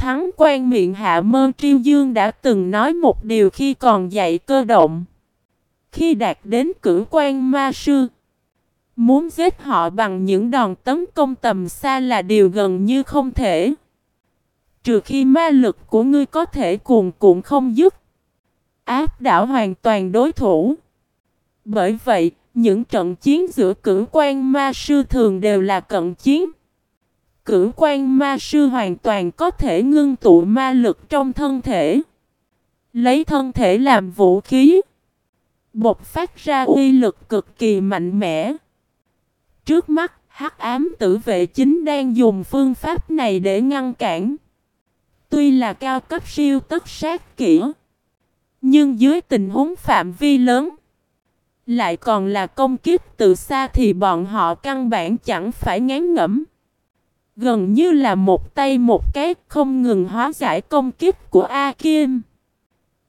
Thắng quan miệng hạ mơ triêu dương đã từng nói một điều khi còn dạy cơ động. Khi đạt đến cử quan ma sư, muốn giết họ bằng những đòn tấn công tầm xa là điều gần như không thể. Trừ khi ma lực của ngươi có thể cuồn cuộn không dứt áp đảo hoàn toàn đối thủ. Bởi vậy, những trận chiến giữa cử quan ma sư thường đều là cận chiến. Cửu quan ma sư hoàn toàn có thể ngưng tụ ma lực trong thân thể. Lấy thân thể làm vũ khí. Bột phát ra uy lực cực kỳ mạnh mẽ. Trước mắt, hắc ám tử vệ chính đang dùng phương pháp này để ngăn cản. Tuy là cao cấp siêu tất sát kỹ. Nhưng dưới tình huống phạm vi lớn. Lại còn là công kích từ xa thì bọn họ căn bản chẳng phải ngán ngẩm. Gần như là một tay một cái không ngừng hóa giải công kích của A Kim.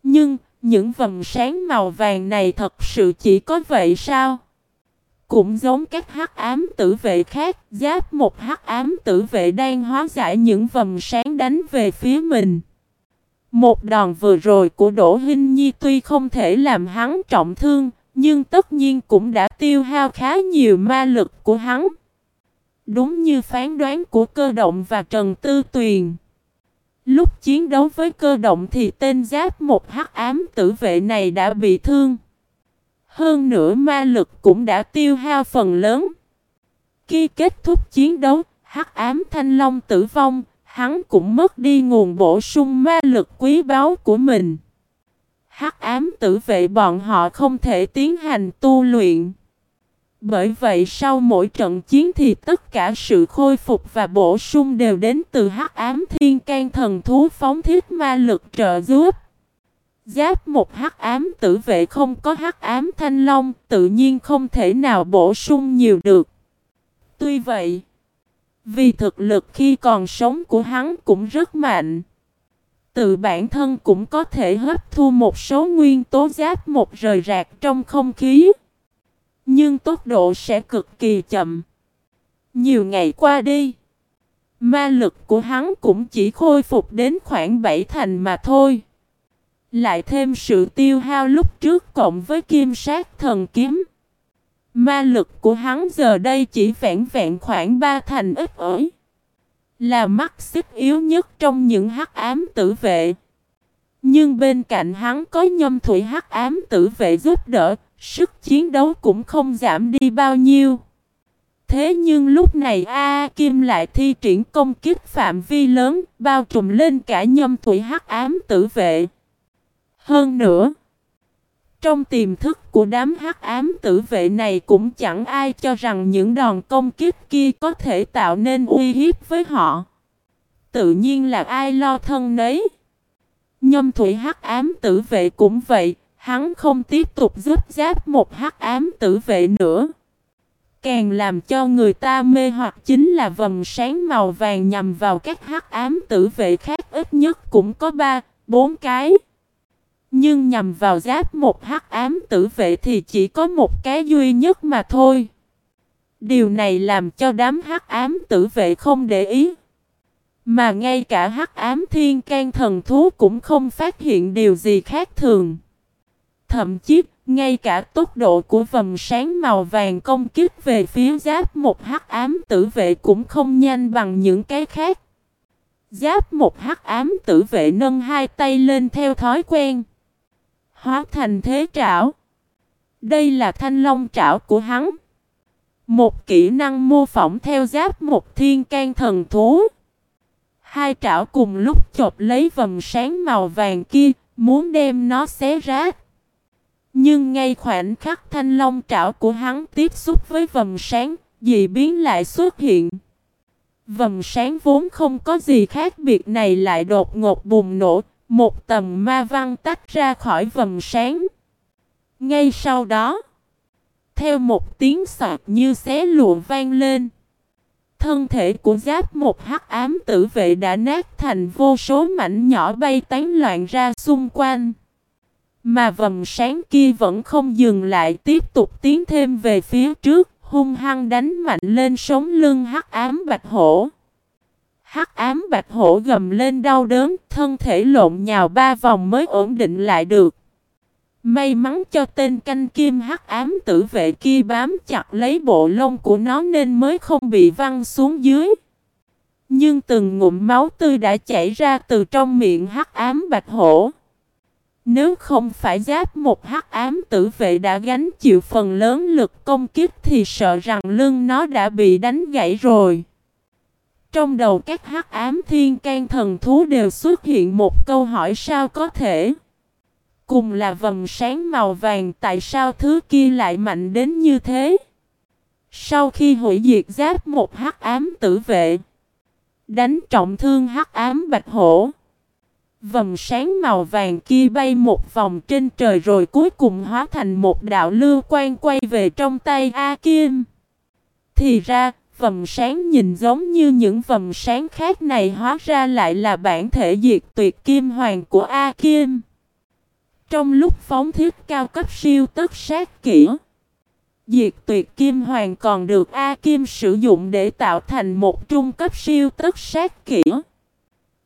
Nhưng, những vầng sáng màu vàng này thật sự chỉ có vậy sao? Cũng giống các hắc ám tử vệ khác, giáp một hắc ám tử vệ đang hóa giải những vầng sáng đánh về phía mình. Một đòn vừa rồi của Đỗ Hinh Nhi tuy không thể làm hắn trọng thương, nhưng tất nhiên cũng đã tiêu hao khá nhiều ma lực của hắn. Đúng như phán đoán của cơ động và Trần Tư Tuyền. Lúc chiến đấu với cơ động thì tên giáp một hắc ám tử vệ này đã bị thương. Hơn nữa ma lực cũng đã tiêu hao phần lớn. Khi kết thúc chiến đấu, hắc ám thanh long tử vong, hắn cũng mất đi nguồn bổ sung ma lực quý báu của mình. Hắc ám tử vệ bọn họ không thể tiến hành tu luyện. Bởi vậy sau mỗi trận chiến thì tất cả sự khôi phục và bổ sung đều đến từ hắc ám thiên can thần thú phóng thiết ma lực trợ giúp. Giáp một hắc ám tử vệ không có hắc ám thanh long tự nhiên không thể nào bổ sung nhiều được. Tuy vậy, vì thực lực khi còn sống của hắn cũng rất mạnh. Tự bản thân cũng có thể hấp thu một số nguyên tố giáp một rời rạc trong không khí. Nhưng tốc độ sẽ cực kỳ chậm. Nhiều ngày qua đi, ma lực của hắn cũng chỉ khôi phục đến khoảng 7 thành mà thôi. Lại thêm sự tiêu hao lúc trước cộng với kim sát thần kiếm. Ma lực của hắn giờ đây chỉ vẹn vẹn khoảng ba thành ít ỏi. Là mắt xích yếu nhất trong những hắc ám tử vệ. Nhưng bên cạnh hắn có nhâm thủy hắc ám tử vệ giúp đỡ, sức chiến đấu cũng không giảm đi bao nhiêu. Thế nhưng lúc này A, Kim lại thi triển công kích phạm vi lớn, bao trùm lên cả nhâm thủy hắc ám tử vệ. Hơn nữa, trong tiềm thức của đám hắc ám tử vệ này cũng chẳng ai cho rằng những đòn công kích kia có thể tạo nên uy hiếp với họ. Tự nhiên là ai lo thân nấy. Nhâm thủy hắc ám tử vệ cũng vậy, hắn không tiếp tục giúp giáp một hắc ám tử vệ nữa. Càng làm cho người ta mê hoặc chính là vầng sáng màu vàng nhằm vào các hắc ám tử vệ khác ít nhất cũng có ba, bốn cái. Nhưng nhằm vào giáp một hắc ám tử vệ thì chỉ có một cái duy nhất mà thôi. Điều này làm cho đám hắc ám tử vệ không để ý. Mà ngay cả hắc ám thiên can thần thú cũng không phát hiện điều gì khác thường. Thậm chí, ngay cả tốc độ của vầng sáng màu vàng công kích về phía giáp một hắc ám tử vệ cũng không nhanh bằng những cái khác. Giáp một hắc ám tử vệ nâng hai tay lên theo thói quen hóa thành thế trảo. Đây là thanh long trảo của hắn. Một kỹ năng mô phỏng theo giáp một thiên can thần thú. Hai trảo cùng lúc chộp lấy vầng sáng màu vàng kia, muốn đem nó xé rách. Nhưng ngay khoảnh khắc thanh long trảo của hắn tiếp xúc với vầng sáng, dị biến lại xuất hiện. Vầng sáng vốn không có gì khác biệt này lại đột ngột bùng nổ, một tầm ma văn tách ra khỏi vầng sáng. Ngay sau đó, theo một tiếng soạt như xé lụa vang lên, thân thể của giáp một hắc ám tử vệ đã nát thành vô số mảnh nhỏ bay tán loạn ra xung quanh. Mà vầng sáng kia vẫn không dừng lại tiếp tục tiến thêm về phía trước, hung hăng đánh mạnh lên sống lưng hắc ám bạch hổ. Hắc ám bạch hổ gầm lên đau đớn, thân thể lộn nhào ba vòng mới ổn định lại được. May mắn cho tên canh kim hắc ám tử vệ kia bám chặt lấy bộ lông của nó nên mới không bị văng xuống dưới. Nhưng từng ngụm máu tươi đã chảy ra từ trong miệng hắc ám bạch hổ. Nếu không phải giáp một hắc ám tử vệ đã gánh chịu phần lớn lực công kích thì sợ rằng lưng nó đã bị đánh gãy rồi. Trong đầu các hắc ám thiên can thần thú đều xuất hiện một câu hỏi sao có thể. Cùng là vầng sáng màu vàng tại sao thứ kia lại mạnh đến như thế? Sau khi hủy diệt giáp một hắc ám tử vệ, đánh trọng thương hắc ám bạch hổ. Vầng sáng màu vàng kia bay một vòng trên trời rồi cuối cùng hóa thành một đạo lưu quan quay về trong tay A Kim. Thì ra, vầng sáng nhìn giống như những vầng sáng khác này hóa ra lại là bản thể diệt tuyệt kim hoàng của A Kim. Trong lúc phóng thiết cao cấp siêu tất sát kỹ, diệt tuyệt kim hoàng còn được A Kim sử dụng để tạo thành một trung cấp siêu tất sát kỹ.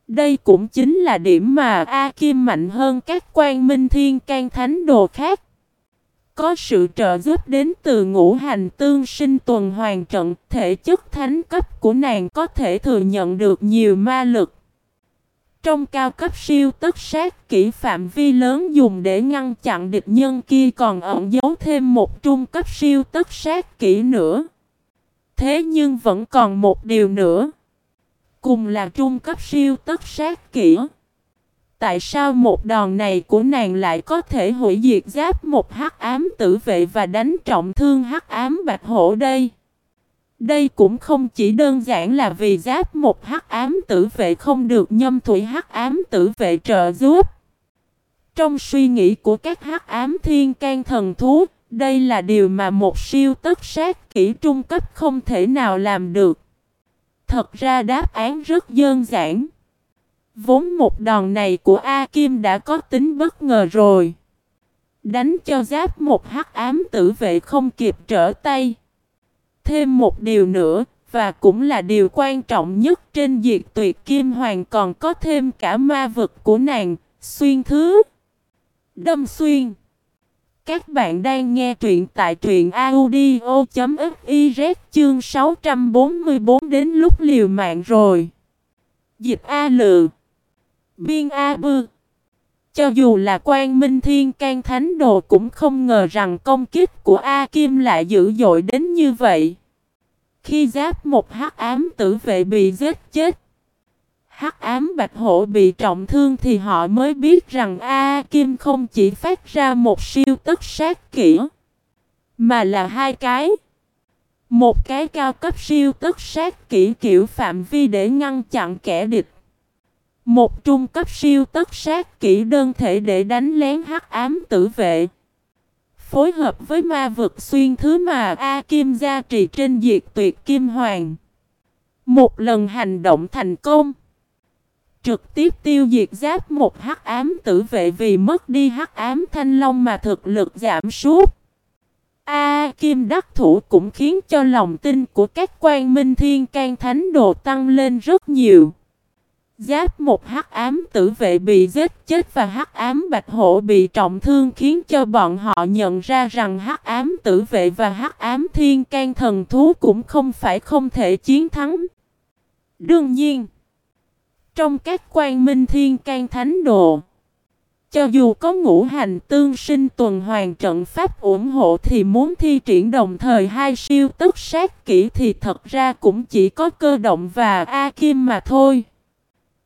Đây cũng chính là điểm mà A Kim mạnh hơn các quan minh thiên can thánh đồ khác. Có sự trợ giúp đến từ ngũ hành tương sinh tuần hoàn trận, thể chất thánh cấp của nàng có thể thừa nhận được nhiều ma lực. Trong cao cấp siêu tất sát kỹ phạm vi lớn dùng để ngăn chặn địch nhân kia còn ẩn giấu thêm một trung cấp siêu tất sát kỹ nữa. Thế nhưng vẫn còn một điều nữa. Cùng là trung cấp siêu tất sát kỹ. Tại sao một đòn này của nàng lại có thể hủy diệt giáp một hắc ám tử vệ và đánh trọng thương hắc ám bạch hổ đây? Đây cũng không chỉ đơn giản là vì giáp một hắc ám tử vệ không được nhâm thủy hắc ám tử vệ trợ giúp. Trong suy nghĩ của các hắc ám thiên can thần thú, đây là điều mà một siêu tất sát kỹ trung cấp không thể nào làm được. Thật ra đáp án rất đơn giản. Vốn một đòn này của A Kim đã có tính bất ngờ rồi. Đánh cho giáp một hắc ám tử vệ không kịp trở tay. Thêm một điều nữa, và cũng là điều quan trọng nhất trên diệt tuyệt kim hoàng còn có thêm cả ma vực của nàng, xuyên thứ. Đâm xuyên. Các bạn đang nghe truyện tại truyện audio.fiz chương 644 đến lúc liều mạng rồi. Dịch A Lự Biên A Bư Cho dù là quan minh thiên can thánh đồ cũng không ngờ rằng công kích của A Kim lại dữ dội đến như vậy. Khi giáp một hắc ám tử vệ bị giết chết, hắc ám bạch hổ bị trọng thương thì họ mới biết rằng A Kim không chỉ phát ra một siêu tất sát kỹ, mà là hai cái. Một cái cao cấp siêu tất sát kỹ kiểu phạm vi để ngăn chặn kẻ địch. Một trung cấp siêu tất sát kỹ đơn thể để đánh lén hắc ám tử vệ. Phối hợp với ma vực xuyên thứ mà A Kim gia trì trên diệt tuyệt Kim Hoàng. Một lần hành động thành công. Trực tiếp tiêu diệt giáp một hắc ám tử vệ vì mất đi hắc ám thanh long mà thực lực giảm sút. A Kim đắc thủ cũng khiến cho lòng tin của các quan minh thiên can thánh đồ tăng lên rất nhiều. Giáp một hắc ám tử vệ bị giết chết và hắc ám bạch hổ bị trọng thương khiến cho bọn họ nhận ra rằng hắc ám tử vệ và hắc ám thiên can thần thú cũng không phải không thể chiến thắng. Đương nhiên, trong các quan minh thiên can thánh đồ, cho dù có ngũ hành tương sinh tuần hoàn trận pháp ủng hộ thì muốn thi triển đồng thời hai siêu tức sát kỹ thì thật ra cũng chỉ có cơ động và A Kim mà thôi.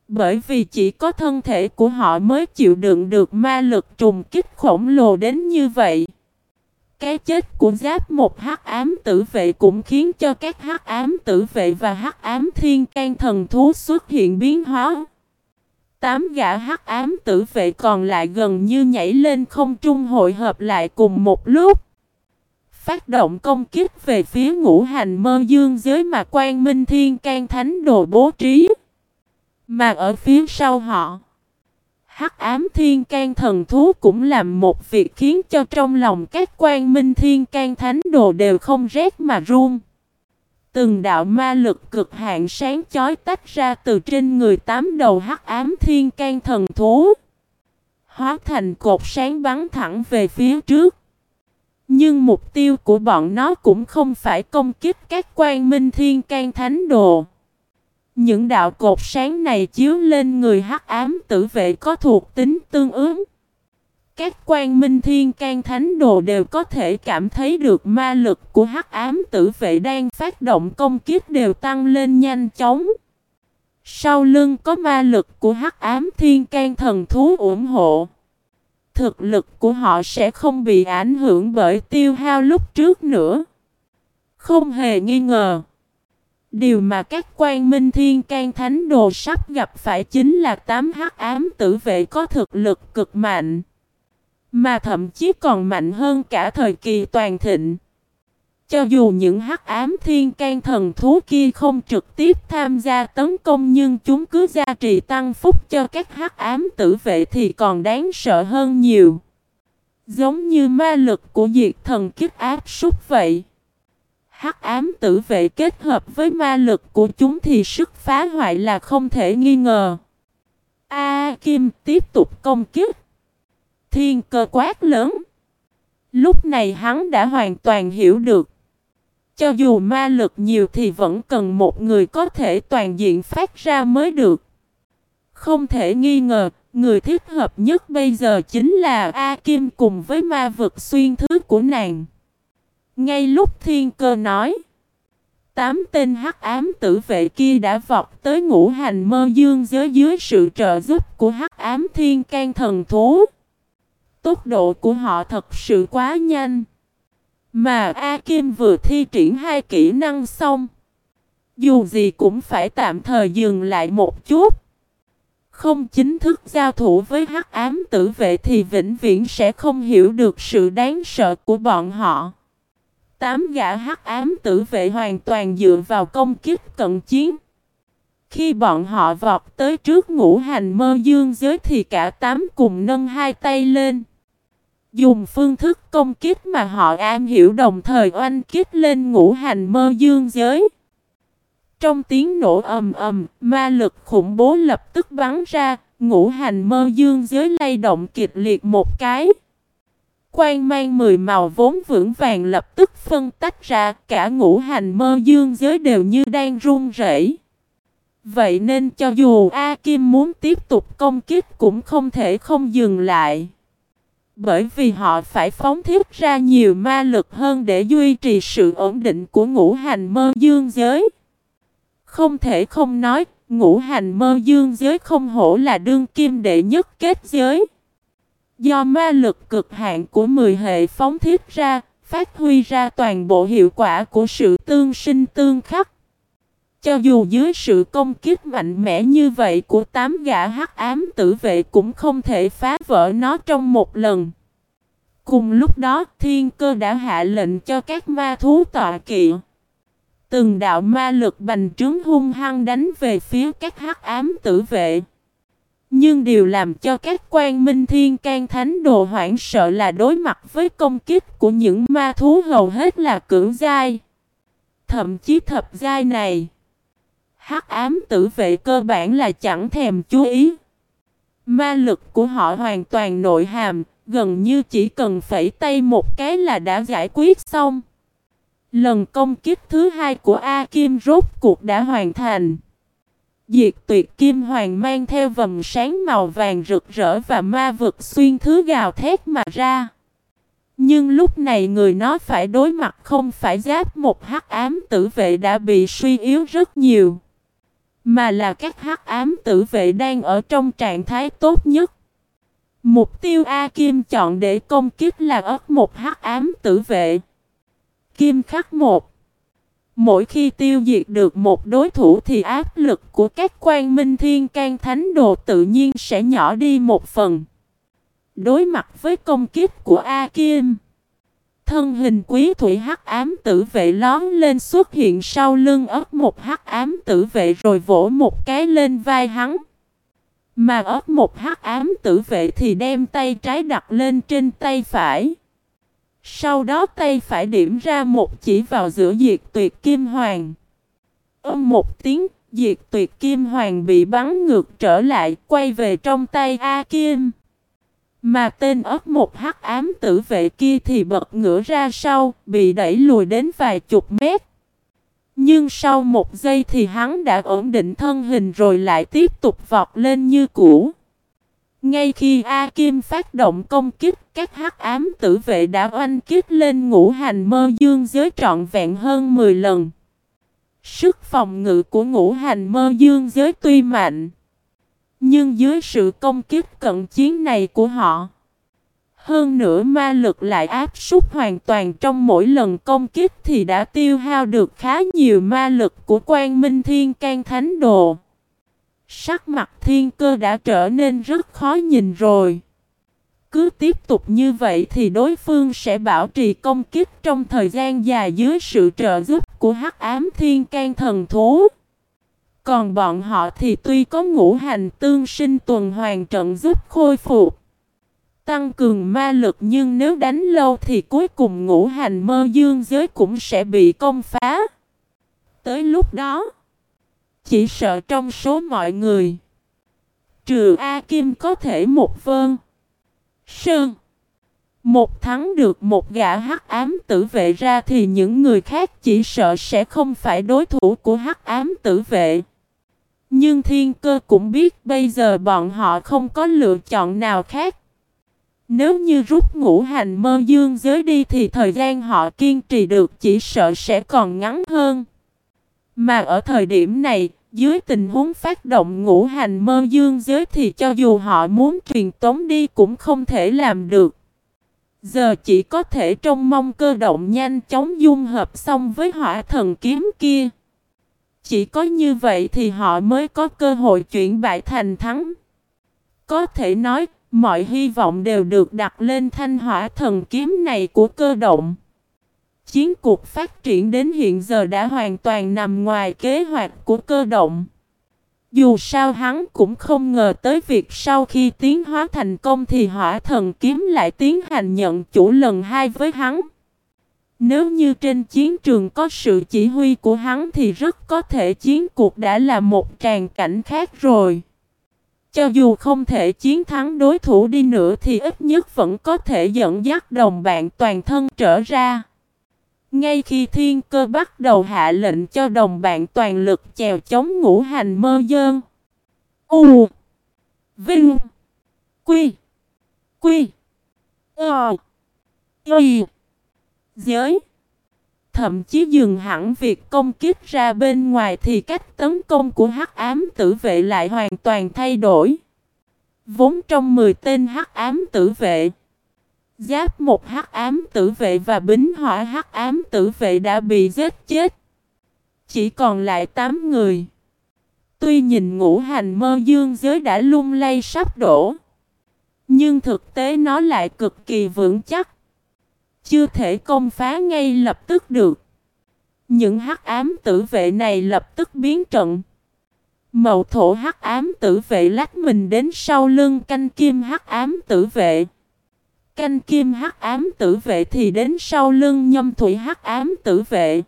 Bởi vì chỉ có thân thể của họ mới chịu đựng được ma lực trùng kích khổng lồ đến như vậy. Cái chết của giáp một hắc ám tử vệ cũng khiến cho các hắc ám tử vệ và hắc ám thiên can thần thú xuất hiện biến hóa. Tám gã hắc ám tử vệ còn lại gần như nhảy lên không trung hội hợp lại cùng một lúc. Phát động công kích về phía ngũ hành mơ dương giới mà quan minh thiên can thánh đồ bố trí. Mà ở phía sau họ, Hắc ám thiên can thần thú cũng làm một việc khiến cho trong lòng các quan minh thiên can thánh đồ đều không rét mà run. Từng đạo ma lực cực hạn sáng chói tách ra từ trên người tám đầu hắc ám thiên can thần thú. Hóa thành cột sáng bắn thẳng về phía trước. Nhưng mục tiêu của bọn nó cũng không phải công kích các quan minh thiên can thánh đồ. Những đạo cột sáng này chiếu lên người hắc ám tử vệ có thuộc tính tương ứng. Các quan minh thiên can thánh đồ đều có thể cảm thấy được ma lực của hắc ám tử vệ đang phát động công kiếp đều tăng lên nhanh chóng. Sau lưng có ma lực của hắc ám thiên can thần thú ủng hộ. Thực lực của họ sẽ không bị ảnh hưởng bởi tiêu hao lúc trước nữa. Không hề nghi ngờ. Điều mà các quan minh thiên can thánh đồ sắp gặp phải chính là tám hắc ám tử vệ có thực lực cực mạnh. Mà thậm chí còn mạnh hơn cả thời kỳ toàn thịnh. Cho dù những hắc ám thiên can thần thú kia không trực tiếp tham gia tấn công nhưng chúng cứ gia trì tăng phúc cho các hắc ám tử vệ thì còn đáng sợ hơn nhiều. Giống như ma lực của diệt thần kiếp áp súc vậy. Hắc ám tử vệ kết hợp với ma lực của chúng thì sức phá hoại là không thể nghi ngờ. A Kim tiếp tục công kích. Thiên cơ quát lớn. Lúc này hắn đã hoàn toàn hiểu được. Cho dù ma lực nhiều thì vẫn cần một người có thể toàn diện phát ra mới được. Không thể nghi ngờ, người thích hợp nhất bây giờ chính là A Kim cùng với ma vực xuyên thứ của nàng. Ngay lúc thiên cơ nói, tám tên hắc ám tử vệ kia đã vọt tới ngũ hành mơ dương giới dưới sự trợ giúp của hắc ám thiên can thần thú. Tốc độ của họ thật sự quá nhanh. Mà A Kim vừa thi triển hai kỹ năng xong. Dù gì cũng phải tạm thời dừng lại một chút. Không chính thức giao thủ với hắc ám tử vệ thì vĩnh viễn sẽ không hiểu được sự đáng sợ của bọn họ. Tám gã hắc ám tử vệ hoàn toàn dựa vào công kích cận chiến. Khi bọn họ vọt tới trước ngũ hành mơ dương giới thì cả tám cùng nâng hai tay lên. Dùng phương thức công kích mà họ am hiểu đồng thời oanh kích lên ngũ hành mơ dương giới. Trong tiếng nổ ầm ầm, ma lực khủng bố lập tức bắn ra, ngũ hành mơ dương giới lay động kịch liệt một cái. Quang mang mười màu vốn vững vàng lập tức phân tách ra, cả ngũ hành mơ dương giới đều như đang run rẩy. Vậy nên cho dù A Kim muốn tiếp tục công kích cũng không thể không dừng lại. Bởi vì họ phải phóng thiết ra nhiều ma lực hơn để duy trì sự ổn định của ngũ hành mơ dương giới. Không thể không nói, ngũ hành mơ dương giới không hổ là đương kim đệ nhất kết giới. Do ma lực cực hạn của 10 hệ phóng thiết ra, phát huy ra toàn bộ hiệu quả của sự tương sinh tương khắc. Cho dù dưới sự công kích mạnh mẽ như vậy của tám gã hắc ám tử vệ cũng không thể phá vỡ nó trong một lần. Cùng lúc đó thiên cơ đã hạ lệnh cho các ma thú tọa kỵ. Từng đạo ma lực bành trướng hung hăng đánh về phía các hắc ám tử vệ. Nhưng điều làm cho các quan minh thiên can thánh đồ hoảng sợ là đối mặt với công kích của những ma thú hầu hết là cưỡng giai. Thậm chí thập giai này. hắc ám tử vệ cơ bản là chẳng thèm chú ý. Ma lực của họ hoàn toàn nội hàm, gần như chỉ cần phẩy tay một cái là đã giải quyết xong. Lần công kích thứ hai của A Kim rốt cuộc đã hoàn thành. Diệt tuyệt kim hoàng mang theo vầng sáng màu vàng rực rỡ và ma vực xuyên thứ gào thét mà ra. Nhưng lúc này người nó phải đối mặt không phải giáp một hắc ám tử vệ đã bị suy yếu rất nhiều. Mà là các hắc ám tử vệ đang ở trong trạng thái tốt nhất. Mục tiêu A Kim chọn để công kích là ớt một hắc ám tử vệ. Kim khắc một. Mỗi khi tiêu diệt được một đối thủ thì áp lực của các quan minh thiên can thánh đồ tự nhiên sẽ nhỏ đi một phần. Đối mặt với công kích của A Kim. Thân hình quý thủy hắc ám tử vệ lón lên xuất hiện sau lưng ớt một hắc ám tử vệ rồi vỗ một cái lên vai hắn. Mà ớt một hắc ám tử vệ thì đem tay trái đặt lên trên tay phải. Sau đó tay phải điểm ra một chỉ vào giữa diệt tuyệt kim hoàng. Âm một tiếng, diệt tuyệt kim hoàng bị bắn ngược trở lại, quay về trong tay A Kim. Mà tên ớt một hắc ám tử vệ kia thì bật ngửa ra sau, bị đẩy lùi đến vài chục mét. Nhưng sau một giây thì hắn đã ổn định thân hình rồi lại tiếp tục vọt lên như cũ. Ngay khi A Kim phát động công kích, các hắc ám tử vệ đã oanh kích lên ngũ hành mơ dương giới trọn vẹn hơn 10 lần. Sức phòng ngự của ngũ hành mơ dương giới tuy mạnh. Nhưng dưới sự công kích cận chiến này của họ. Hơn nữa ma lực lại áp súc hoàn toàn trong mỗi lần công kích thì đã tiêu hao được khá nhiều ma lực của quan minh thiên can thánh đồ. Sắc mặt thiên cơ đã trở nên rất khó nhìn rồi. Cứ tiếp tục như vậy thì đối phương sẽ bảo trì công kích trong thời gian dài dưới sự trợ giúp của hắc ám thiên can thần thú. Còn bọn họ thì tuy có ngũ hành tương sinh tuần hoàn trận giúp khôi phục. Tăng cường ma lực nhưng nếu đánh lâu thì cuối cùng ngũ hành mơ dương giới cũng sẽ bị công phá. Tới lúc đó, chỉ sợ trong số mọi người, trừ A Kim có thể một vơn. Sơn. Một thắng được một gã hắc ám tử vệ ra thì những người khác chỉ sợ sẽ không phải đối thủ của hắc ám tử vệ. Nhưng thiên cơ cũng biết bây giờ bọn họ không có lựa chọn nào khác. Nếu như rút ngũ hành mơ dương giới đi thì thời gian họ kiên trì được chỉ sợ sẽ còn ngắn hơn. Mà ở thời điểm này, dưới tình huống phát động ngũ hành mơ dương giới thì cho dù họ muốn truyền tống đi cũng không thể làm được. Giờ chỉ có thể trông mong cơ động nhanh chóng dung hợp xong với hỏa thần kiếm kia. Chỉ có như vậy thì họ mới có cơ hội chuyển bại thành thắng. Có thể nói, mọi hy vọng đều được đặt lên thanh hỏa thần kiếm này của cơ động. Chiến cuộc phát triển đến hiện giờ đã hoàn toàn nằm ngoài kế hoạch của cơ động. Dù sao hắn cũng không ngờ tới việc sau khi tiến hóa thành công thì hỏa thần kiếm lại tiến hành nhận chủ lần hai với hắn. Nếu như trên chiến trường có sự chỉ huy của hắn thì rất có thể chiến cuộc đã là một tràng cảnh khác rồi. Cho dù không thể chiến thắng đối thủ đi nữa thì ít nhất vẫn có thể dẫn dắt đồng bạn toàn thân trở ra. Ngay khi thiên cơ bắt đầu hạ lệnh cho đồng bạn toàn lực chèo chống ngũ hành mơ dơn. U, Vinh, Quy Quy Ờ Y, Giới Thậm chí dừng hẳn việc công kích ra bên ngoài thì cách tấn công của hắc ám tử vệ lại hoàn toàn thay đổi. Vốn trong 10 tên hắc ám tử vệ Giáp một hắc ám tử vệ và bính hỏa hắc ám tử vệ đã bị giết chết. Chỉ còn lại 8 người. Tuy nhìn ngũ hành mơ dương giới đã lung lay sắp đổ. Nhưng thực tế nó lại cực kỳ vững chắc. Chưa thể công phá ngay lập tức được. Những hắc ám tử vệ này lập tức biến trận. Mậu thổ hắc ám tử vệ lách mình đến sau lưng canh kim hắc ám tử vệ. Canh kim hắc ám tử vệ thì đến sau lưng nhâm thủy hắc ám tử vệ.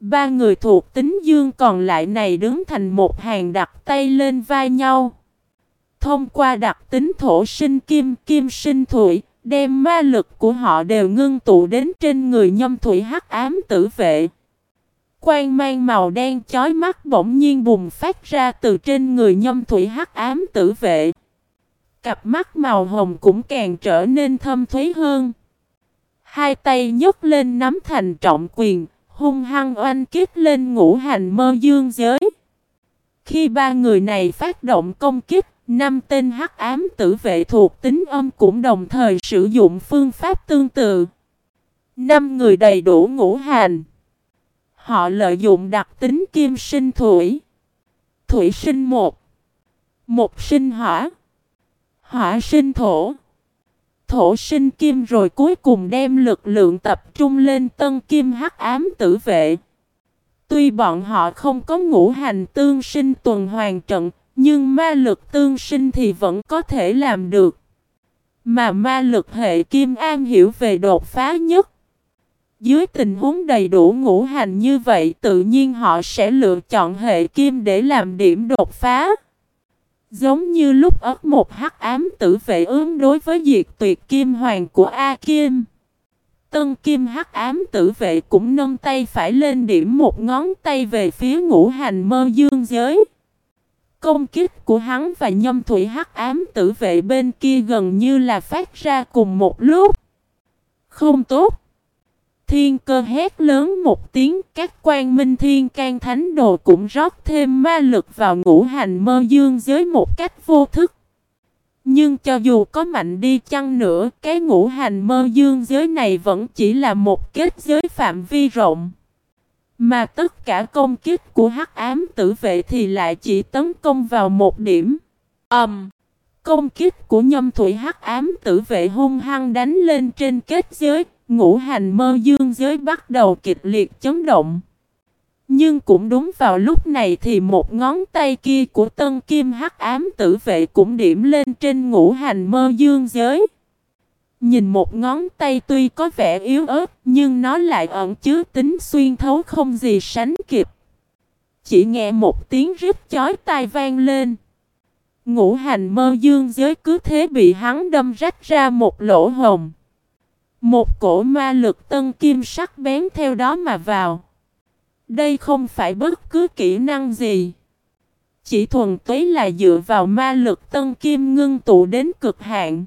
Ba người thuộc tính dương còn lại này đứng thành một hàng đặt tay lên vai nhau. Thông qua đặc tính thổ sinh kim, kim sinh thủy, đem ma lực của họ đều ngưng tụ đến trên người nhâm thủy hắc ám tử vệ. Quang mang màu đen chói mắt bỗng nhiên bùng phát ra từ trên người nhâm thủy hắc ám tử vệ. Cặp mắt màu hồng cũng càng trở nên thâm thúy hơn. Hai tay nhấc lên nắm thành trọng quyền, hung hăng oanh kích lên ngũ hành mơ dương giới. Khi ba người này phát động công kích, năm tên hắc ám tử vệ thuộc tính âm cũng đồng thời sử dụng phương pháp tương tự. Năm người đầy đủ ngũ hành. Họ lợi dụng đặc tính kim sinh thủy. Thủy sinh một. Một sinh hỏa. Hỏa sinh thổ. Thổ sinh kim rồi cuối cùng đem lực lượng tập trung lên tân kim hắc ám tử vệ. Tuy bọn họ không có ngũ hành tương sinh tuần hoàn trận, nhưng ma lực tương sinh thì vẫn có thể làm được. Mà ma lực hệ kim an hiểu về đột phá nhất. Dưới tình huống đầy đủ ngũ hành như vậy tự nhiên họ sẽ lựa chọn hệ kim để làm điểm đột phá. Giống như lúc ớt một hắc ám tử vệ ương đối với diệt tuyệt kim hoàng của A Kim. Tân kim hắc ám tử vệ cũng nâng tay phải lên điểm một ngón tay về phía ngũ hành mơ dương giới. Công kích của hắn và nhâm thủy hắc ám tử vệ bên kia gần như là phát ra cùng một lúc. Không tốt thiên cơ hét lớn một tiếng, các quan minh thiên can thánh đồ cũng rót thêm ma lực vào ngũ hành mơ dương giới một cách vô thức. Nhưng cho dù có mạnh đi chăng nữa, cái ngũ hành mơ dương giới này vẫn chỉ là một kết giới phạm vi rộng. Mà tất cả công kích của hắc ám tử vệ thì lại chỉ tấn công vào một điểm. ầm, um, Công kích của nhâm thủy hắc ám tử vệ hung hăng đánh lên trên kết giới, ngũ hành mơ dương giới bắt đầu kịch liệt chấn động. Nhưng cũng đúng vào lúc này thì một ngón tay kia của tân kim hắc ám tử vệ cũng điểm lên trên ngũ hành mơ dương giới. Nhìn một ngón tay tuy có vẻ yếu ớt nhưng nó lại ẩn chứa tính xuyên thấu không gì sánh kịp. Chỉ nghe một tiếng rít chói tai vang lên. Ngũ hành mơ dương giới cứ thế bị hắn đâm rách ra một lỗ hồng. Một cổ ma lực tân kim sắc bén theo đó mà vào. Đây không phải bất cứ kỹ năng gì. Chỉ thuần túy là dựa vào ma lực tân kim ngưng tụ đến cực hạn.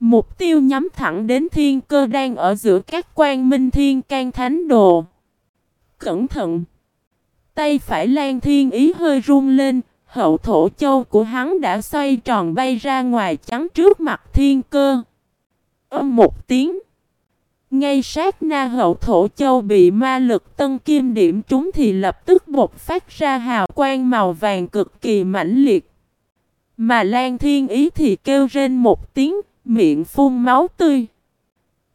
Mục tiêu nhắm thẳng đến thiên cơ đang ở giữa các quan minh thiên can thánh đồ. Cẩn thận! Tay phải lan thiên ý hơi run lên, hậu thổ châu của hắn đã xoay tròn bay ra ngoài chắn trước mặt thiên cơ. Âm một tiếng. Ngay sát na hậu thổ châu bị ma lực tân kim điểm trúng thì lập tức bột phát ra hào quang màu vàng cực kỳ mãnh liệt. Mà Lan Thiên Ý thì kêu rên một tiếng, miệng phun máu tươi.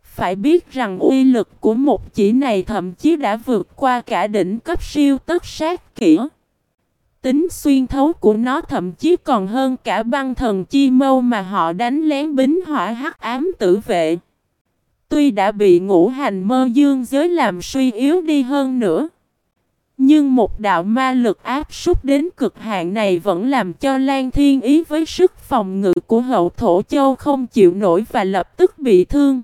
Phải biết rằng uy lực của một chỉ này thậm chí đã vượt qua cả đỉnh cấp siêu tất sát kỹ. Tính xuyên thấu của nó thậm chí còn hơn cả băng thần chi mâu mà họ đánh lén bính hỏa hắc ám tử vệ. Tuy đã bị ngũ hành mơ dương giới làm suy yếu đi hơn nữa. Nhưng một đạo ma lực áp súc đến cực hạn này vẫn làm cho Lan Thiên Ý với sức phòng ngự của hậu thổ châu không chịu nổi và lập tức bị thương.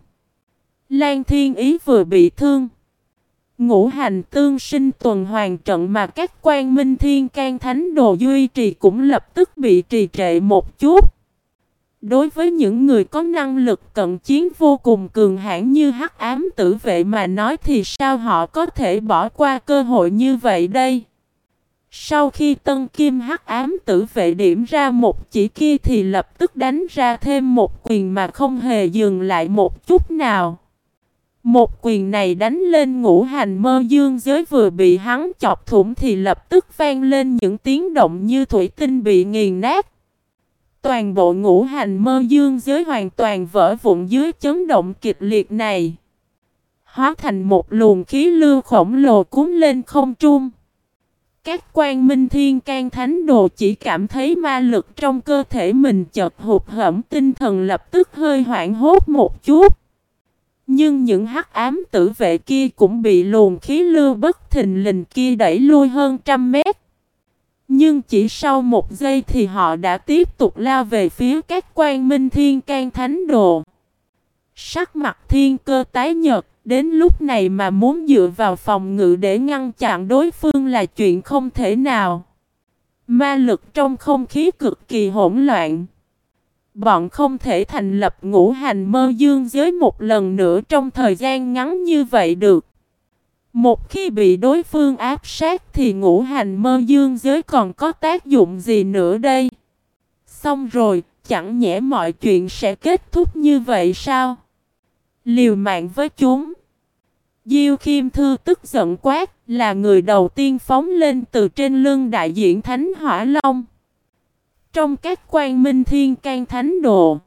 Lan Thiên Ý vừa bị thương. Ngũ hành tương sinh tuần hoàn trận mà các quan minh thiên can thánh đồ duy trì cũng lập tức bị trì trệ một chút. Đối với những người có năng lực cận chiến vô cùng cường hãn như hắc ám tử vệ mà nói thì sao họ có thể bỏ qua cơ hội như vậy đây? Sau khi tân kim hắc ám tử vệ điểm ra một chỉ kia thì lập tức đánh ra thêm một quyền mà không hề dừng lại một chút nào. Một quyền này đánh lên ngũ hành mơ dương giới vừa bị hắn chọc thủng thì lập tức vang lên những tiếng động như thủy tinh bị nghiền nát. Toàn bộ ngũ hành mơ dương giới hoàn toàn vỡ vụn dưới chấn động kịch liệt này. Hóa thành một luồng khí lưu khổng lồ cuốn lên không trung. Các quan minh thiên can thánh đồ chỉ cảm thấy ma lực trong cơ thể mình chợt hụt hẫm, tinh thần lập tức hơi hoảng hốt một chút. Nhưng những hắc ám tử vệ kia cũng bị luồng khí lưu bất thình lình kia đẩy lui hơn trăm mét. Nhưng chỉ sau một giây thì họ đã tiếp tục lao về phía các quan minh thiên can thánh đồ. Sắc mặt thiên cơ tái nhật, đến lúc này mà muốn dựa vào phòng ngự để ngăn chặn đối phương là chuyện không thể nào. Ma lực trong không khí cực kỳ hỗn loạn. Bọn không thể thành lập ngũ hành mơ dương giới một lần nữa trong thời gian ngắn như vậy được. Một khi bị đối phương áp sát thì ngũ hành mơ dương giới còn có tác dụng gì nữa đây? Xong rồi, chẳng nhẽ mọi chuyện sẽ kết thúc như vậy sao? Liều mạng với chúng. Diêu Khiêm Thư tức giận quát, là người đầu tiên phóng lên từ trên lưng đại diện Thánh Hỏa Long. Trong các quan minh thiên can thánh đồ,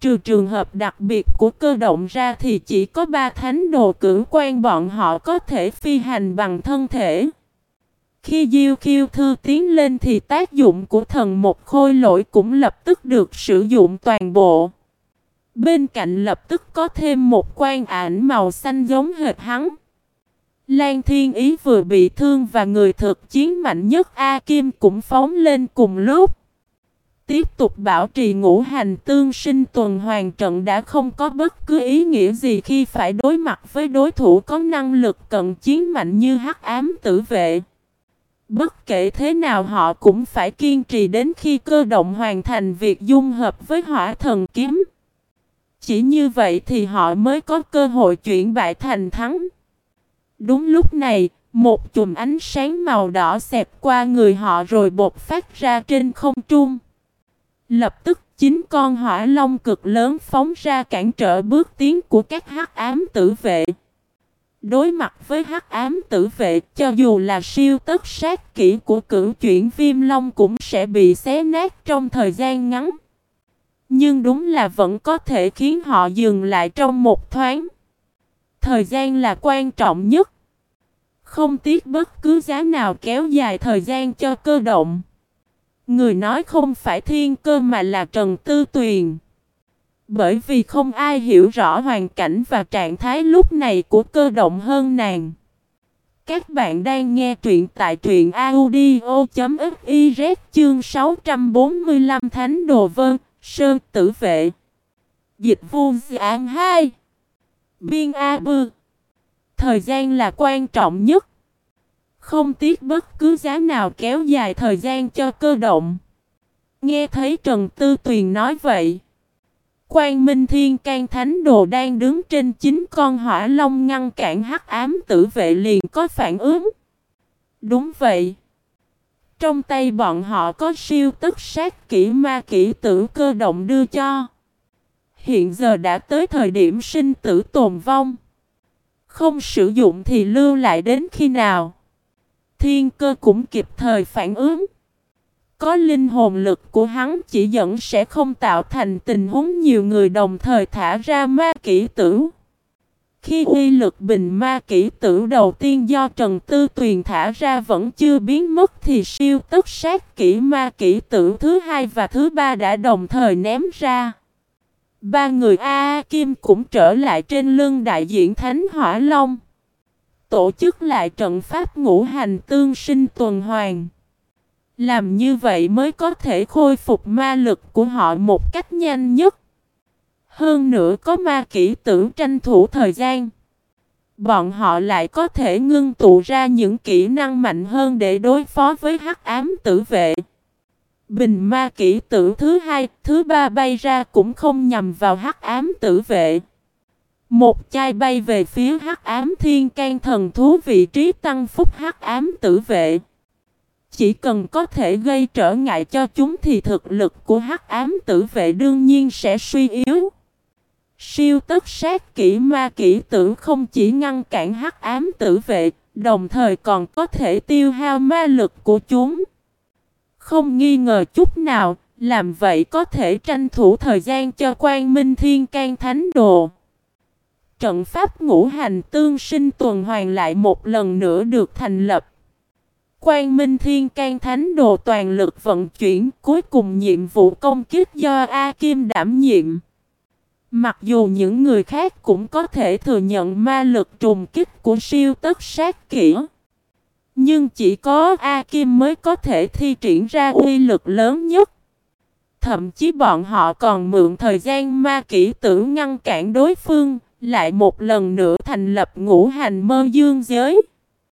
Trừ trường hợp đặc biệt của cơ động ra thì chỉ có ba thánh đồ cử quan bọn họ có thể phi hành bằng thân thể. Khi Diêu Khiêu Thư tiến lên thì tác dụng của thần một khôi lỗi cũng lập tức được sử dụng toàn bộ. Bên cạnh lập tức có thêm một quan ảnh màu xanh giống hệt hắn. Lan Thiên Ý vừa bị thương và người thực chiến mạnh nhất A Kim cũng phóng lên cùng lúc tiếp tục bảo trì ngũ hành tương sinh tuần hoàn trận đã không có bất cứ ý nghĩa gì khi phải đối mặt với đối thủ có năng lực cận chiến mạnh như hắc ám tử vệ. Bất kể thế nào họ cũng phải kiên trì đến khi cơ động hoàn thành việc dung hợp với hỏa thần kiếm. Chỉ như vậy thì họ mới có cơ hội chuyển bại thành thắng. Đúng lúc này, một chùm ánh sáng màu đỏ xẹp qua người họ rồi bột phát ra trên không trung. Lập tức chín con hỏa long cực lớn phóng ra cản trở bước tiến của các hắc ám tử vệ. Đối mặt với hắc ám tử vệ, cho dù là siêu tất sát kỹ của cửu chuyển viêm long cũng sẽ bị xé nát trong thời gian ngắn. Nhưng đúng là vẫn có thể khiến họ dừng lại trong một thoáng. Thời gian là quan trọng nhất. Không tiếc bất cứ giá nào kéo dài thời gian cho cơ động. Người nói không phải thiên cơ mà là Trần Tư Tuyền. Bởi vì không ai hiểu rõ hoàn cảnh và trạng thái lúc này của cơ động hơn nàng. Các bạn đang nghe truyện tại truyện audio.fiz chương 645 Thánh Đồ Vân, Sơn Tử Vệ. Dịch vu an 2. Biên A Bư. Thời gian là quan trọng nhất. Không tiếc bất cứ giá nào kéo dài thời gian cho cơ động. Nghe thấy Trần Tư Tuyền nói vậy. Quang Minh Thiên can Thánh Đồ đang đứng trên chín con hỏa long ngăn cản hắc ám tử vệ liền có phản ứng. Đúng vậy. Trong tay bọn họ có siêu tức sát kỹ ma kỹ tử cơ động đưa cho. Hiện giờ đã tới thời điểm sinh tử tồn vong. Không sử dụng thì lưu lại đến khi nào. Thiên cơ cũng kịp thời phản ứng. Có linh hồn lực của hắn chỉ dẫn sẽ không tạo thành tình huống nhiều người đồng thời thả ra ma kỹ tử. Khi uy lực bình ma kỹ tử đầu tiên do Trần Tư Tuyền thả ra vẫn chưa biến mất thì siêu tất sát kỹ ma kỹ tử thứ hai và thứ ba đã đồng thời ném ra. Ba người A, Kim cũng trở lại trên lưng đại diện Thánh Hỏa Long. Tổ chức lại trận pháp ngũ hành tương sinh tuần hoàn. Làm như vậy mới có thể khôi phục ma lực của họ một cách nhanh nhất. Hơn nữa có ma kỹ tử tranh thủ thời gian. Bọn họ lại có thể ngưng tụ ra những kỹ năng mạnh hơn để đối phó với hắc ám tử vệ. Bình ma kỹ tử thứ hai, thứ ba bay ra cũng không nhằm vào hắc ám tử vệ. Một chai bay về phía hắc ám thiên can thần thú vị trí tăng phúc hắc ám tử vệ. Chỉ cần có thể gây trở ngại cho chúng thì thực lực của hắc ám tử vệ đương nhiên sẽ suy yếu. Siêu tất sát kỹ ma kỹ tử không chỉ ngăn cản hắc ám tử vệ, đồng thời còn có thể tiêu hao ma lực của chúng. Không nghi ngờ chút nào, làm vậy có thể tranh thủ thời gian cho quan minh thiên can thánh đồ. Trận pháp ngũ hành tương sinh tuần hoàn lại một lần nữa được thành lập. Quang Minh Thiên can Thánh Đồ toàn lực vận chuyển cuối cùng nhiệm vụ công kích do A Kim đảm nhiệm. Mặc dù những người khác cũng có thể thừa nhận ma lực trùng kích của siêu tất sát kỹ. Nhưng chỉ có A Kim mới có thể thi triển ra uy lực lớn nhất. Thậm chí bọn họ còn mượn thời gian ma kỹ tử ngăn cản đối phương, lại một lần nữa thành lập ngũ hành mơ dương giới.